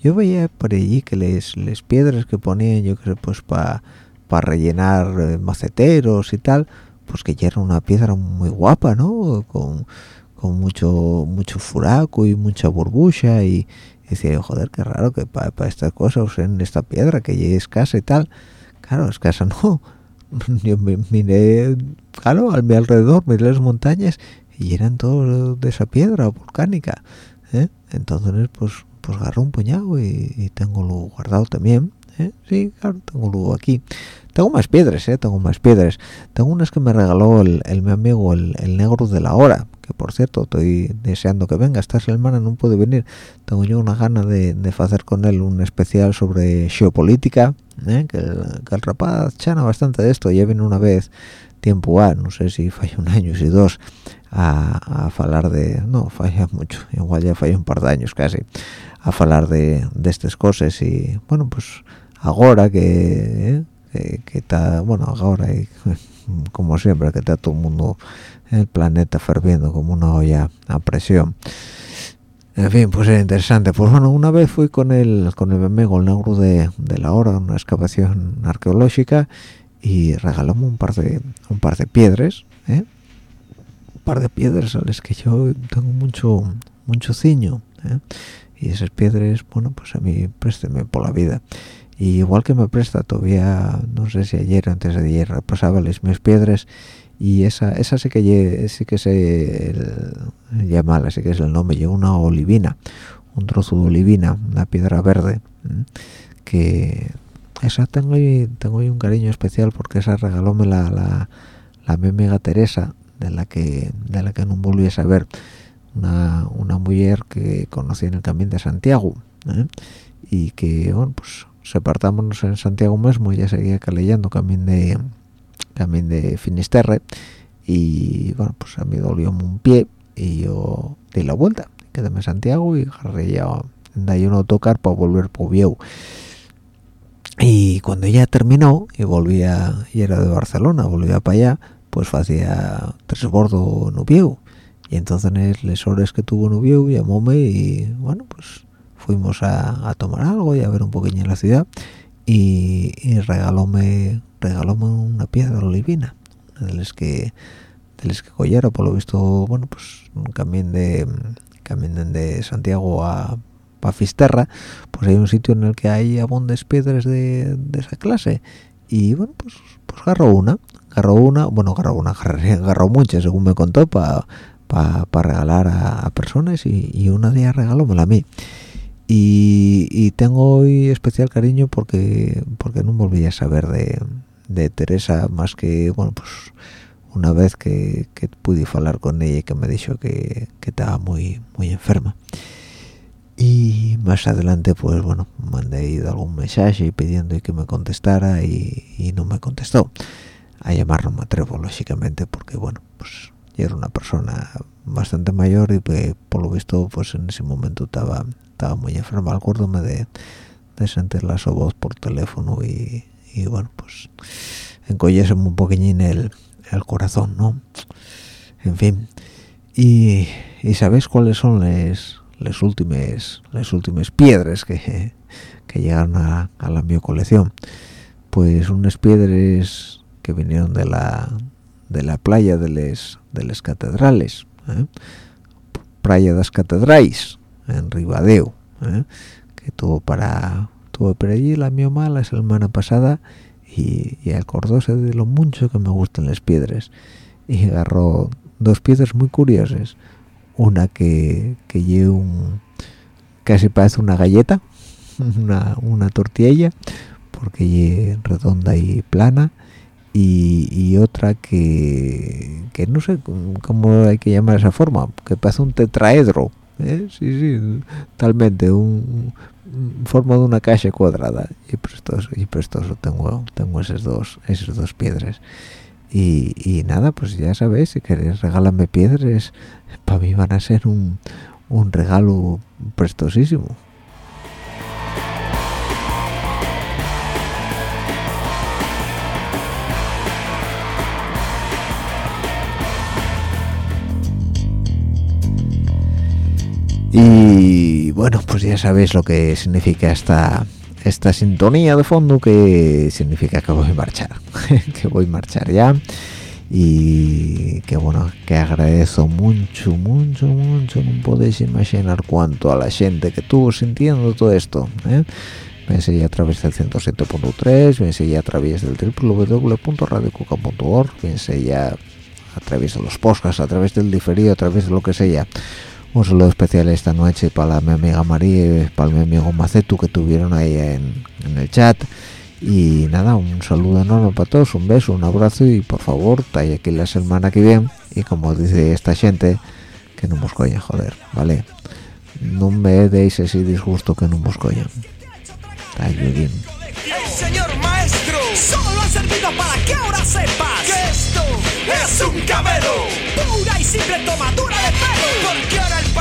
[SPEAKER 2] yo veía por allí que les, les piedras que ponían yo creo pues para para rellenar eh, maceteros y tal pues que ya era una piedra muy guapa no con, con mucho mucho furaco y mucha burbuja y, decía joder qué raro que para estas cosas usen esta piedra que ya es escasa y tal claro escasa no. [LAUGHS] Yo miré claro al mi alrededor miré las montañas y eran todos de esa piedra volcánica ¿eh? entonces pues pues agarré un puñado y, tengo lo guardado también ¿eh? sí claro tengo lo aquí tengo más piedras ¿eh? tengo más piedras tengo unas que me regaló el, el mi amigo el, el, negro de la hora que por cierto estoy deseando que venga esta semana no puede venir tengo yo una gana de, de hacer con él un especial sobre geopolítica ¿eh? que, el, que, el, rapaz chana bastante de esto ya viene una vez tiempo a no sé si falla un año y dos a, a hablar de no falla mucho igual ya falla un par de años casi a hablar de, estas cosas y bueno pues ahora que ¿eh? que está bueno ahora y [LAUGHS] como siempre que está todo el mundo el planeta ferviendo como una olla a presión en fin pues es interesante pues bueno una vez fui con el con el amigo el negro de, de la hora una excavación arqueológica y regalamos un par de un par de piedras ¿eh? Par de piedras a las que yo tengo mucho mucho ciño ¿eh? y esas piedras bueno pues a mí présteme por la vida. Y igual que me presta todavía no sé si ayer antes de ayer repasaba las mis piedras y esa esa sí que sí que se llama así que es el nombre lleva una olivina un trozo de olivina una piedra verde que esa tengo y tengo un cariño especial porque esa regalóme la la, la mi Teresa de la que no volví a saber una, mujer que conocí en el camino de Santiago ¿eh? y que bueno pues en Santiago mismo ya seguía leyendo camino de camino de Finisterre y bueno pues a mí dolió un pie y yo di la vuelta quedé en Santiago y ya de un autocar para volver por Vieu y cuando ya terminó y volvía y era de Barcelona volvía para allá pues hacía transbordo Nubieu y entonces les horas que tuvo Nubieu llamóme y bueno pues fuimos a, tomar algo y a ver un poquillo en la ciudad. Y, y regalóme regalóme una piedra de olivina de las que de las que collera. Por lo visto bueno pues camino de camino de Santiago a para Fisterra pues hay un sitio en el que hay abundes piedras de, esa clase. Y bueno pues pues agarró una agarró una bueno agarró una [LAUGHS] agarró muchas según me contó para para regalar a, personas y, una de ellas regalómela a mí. Y, tengo hoy especial cariño porque porque no volví a saber de, de Teresa más que bueno pues una vez que, que pude hablar con ella y que me dijo que, que, estaba muy muy enferma. Y más adelante pues bueno mandé algún mensaje pidiendo que me contestara y, y no me contestó a llamar no me atrevo lógicamente porque bueno pues y era una persona bastante mayor y que por lo visto pues en ese momento estaba estaba muy enferma. Acuérdome de, de sentir la su voz por teléfono y, y bueno pues encolléseme un poquillín el, el corazón no en fin. Y, y sabéis cuáles son las las últimas las últimas piedras que, que llegaron a, a la mi colección pues unas piedras que vinieron de la de la playa de les de las catedrales ¿eh? playa das catedrais en Ribadeo ¿eh? que tuvo para tuvo por allí la mía mala semana pasada y, y acordóse de lo mucho que me gustan las piedras y agarró dos piedras muy curiosas una que que lleva un casi parece una galleta [LAUGHS] una, una tortilla porque es redonda y plana y, otra que, que no sé cómo hay que llamar esa forma, que parece un tetraedro, ¿eh? sí, sí, talmente, un, forma de una caja cuadrada y prestoso, y prestoso tengo, tengo esas dos, esas dos piedras. Y, y nada, pues ya sabéis, si queréis regalarme piedras, para mí van a ser un, un regalo prestosísimo. Y bueno pues ya sabéis lo que significa esta esta sintonía de fondo que significa que voy a marchar [LAUGHS] que voy a marchar ya y que bueno que agradezco mucho mucho mucho no podéis imaginar cuánto a la gente que estuvo sintiendo todo esto ¿eh? me seguí a través del 107.3 me seguí a través del www.radiocuca.org me seguí a, a través de los podcasts a través del diferido a través de lo que sea un saludo especial esta noche para mi amiga María y para mi amigo Macetu que tuvieron ahí en, el chat y nada, un saludo enorme para todos, un beso, un abrazo y por favor, está aquí la semana que viene y como dice esta gente, que no nos coñan, joder, ¿vale? No me deis ese disgusto que no nos bien.
[SPEAKER 4] El señor maestro solo ha servido para que ahora sepas que esto es un cabelo, pura y simple tomadura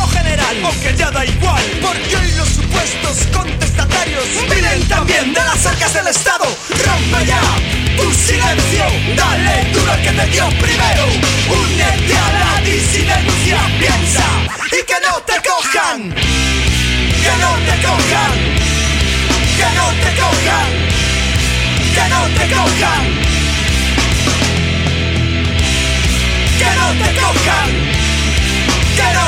[SPEAKER 5] anciano general.
[SPEAKER 3] Aunque ya da igual
[SPEAKER 4] Porque hoy los supuestos contestatarios Vienen también de las arcas del Estado Rompe ya tu silencio. Dale duro al que te dio primero. Únete a la disidencia Piensa y que no te cojan. Que no te cojan. Que no te cojan. Que no te cojan. Que no te cojan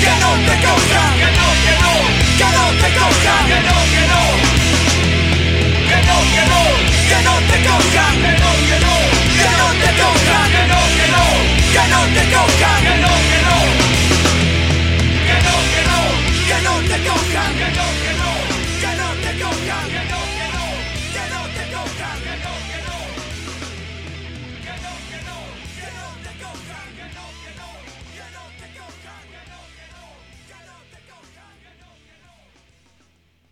[SPEAKER 4] que no te coja,
[SPEAKER 3] que no, que no,
[SPEAKER 4] que no te coja, que no, que no, que no, que no, que no te coja, que no, que no, que no te coja, que no, que no, que no te coja, que no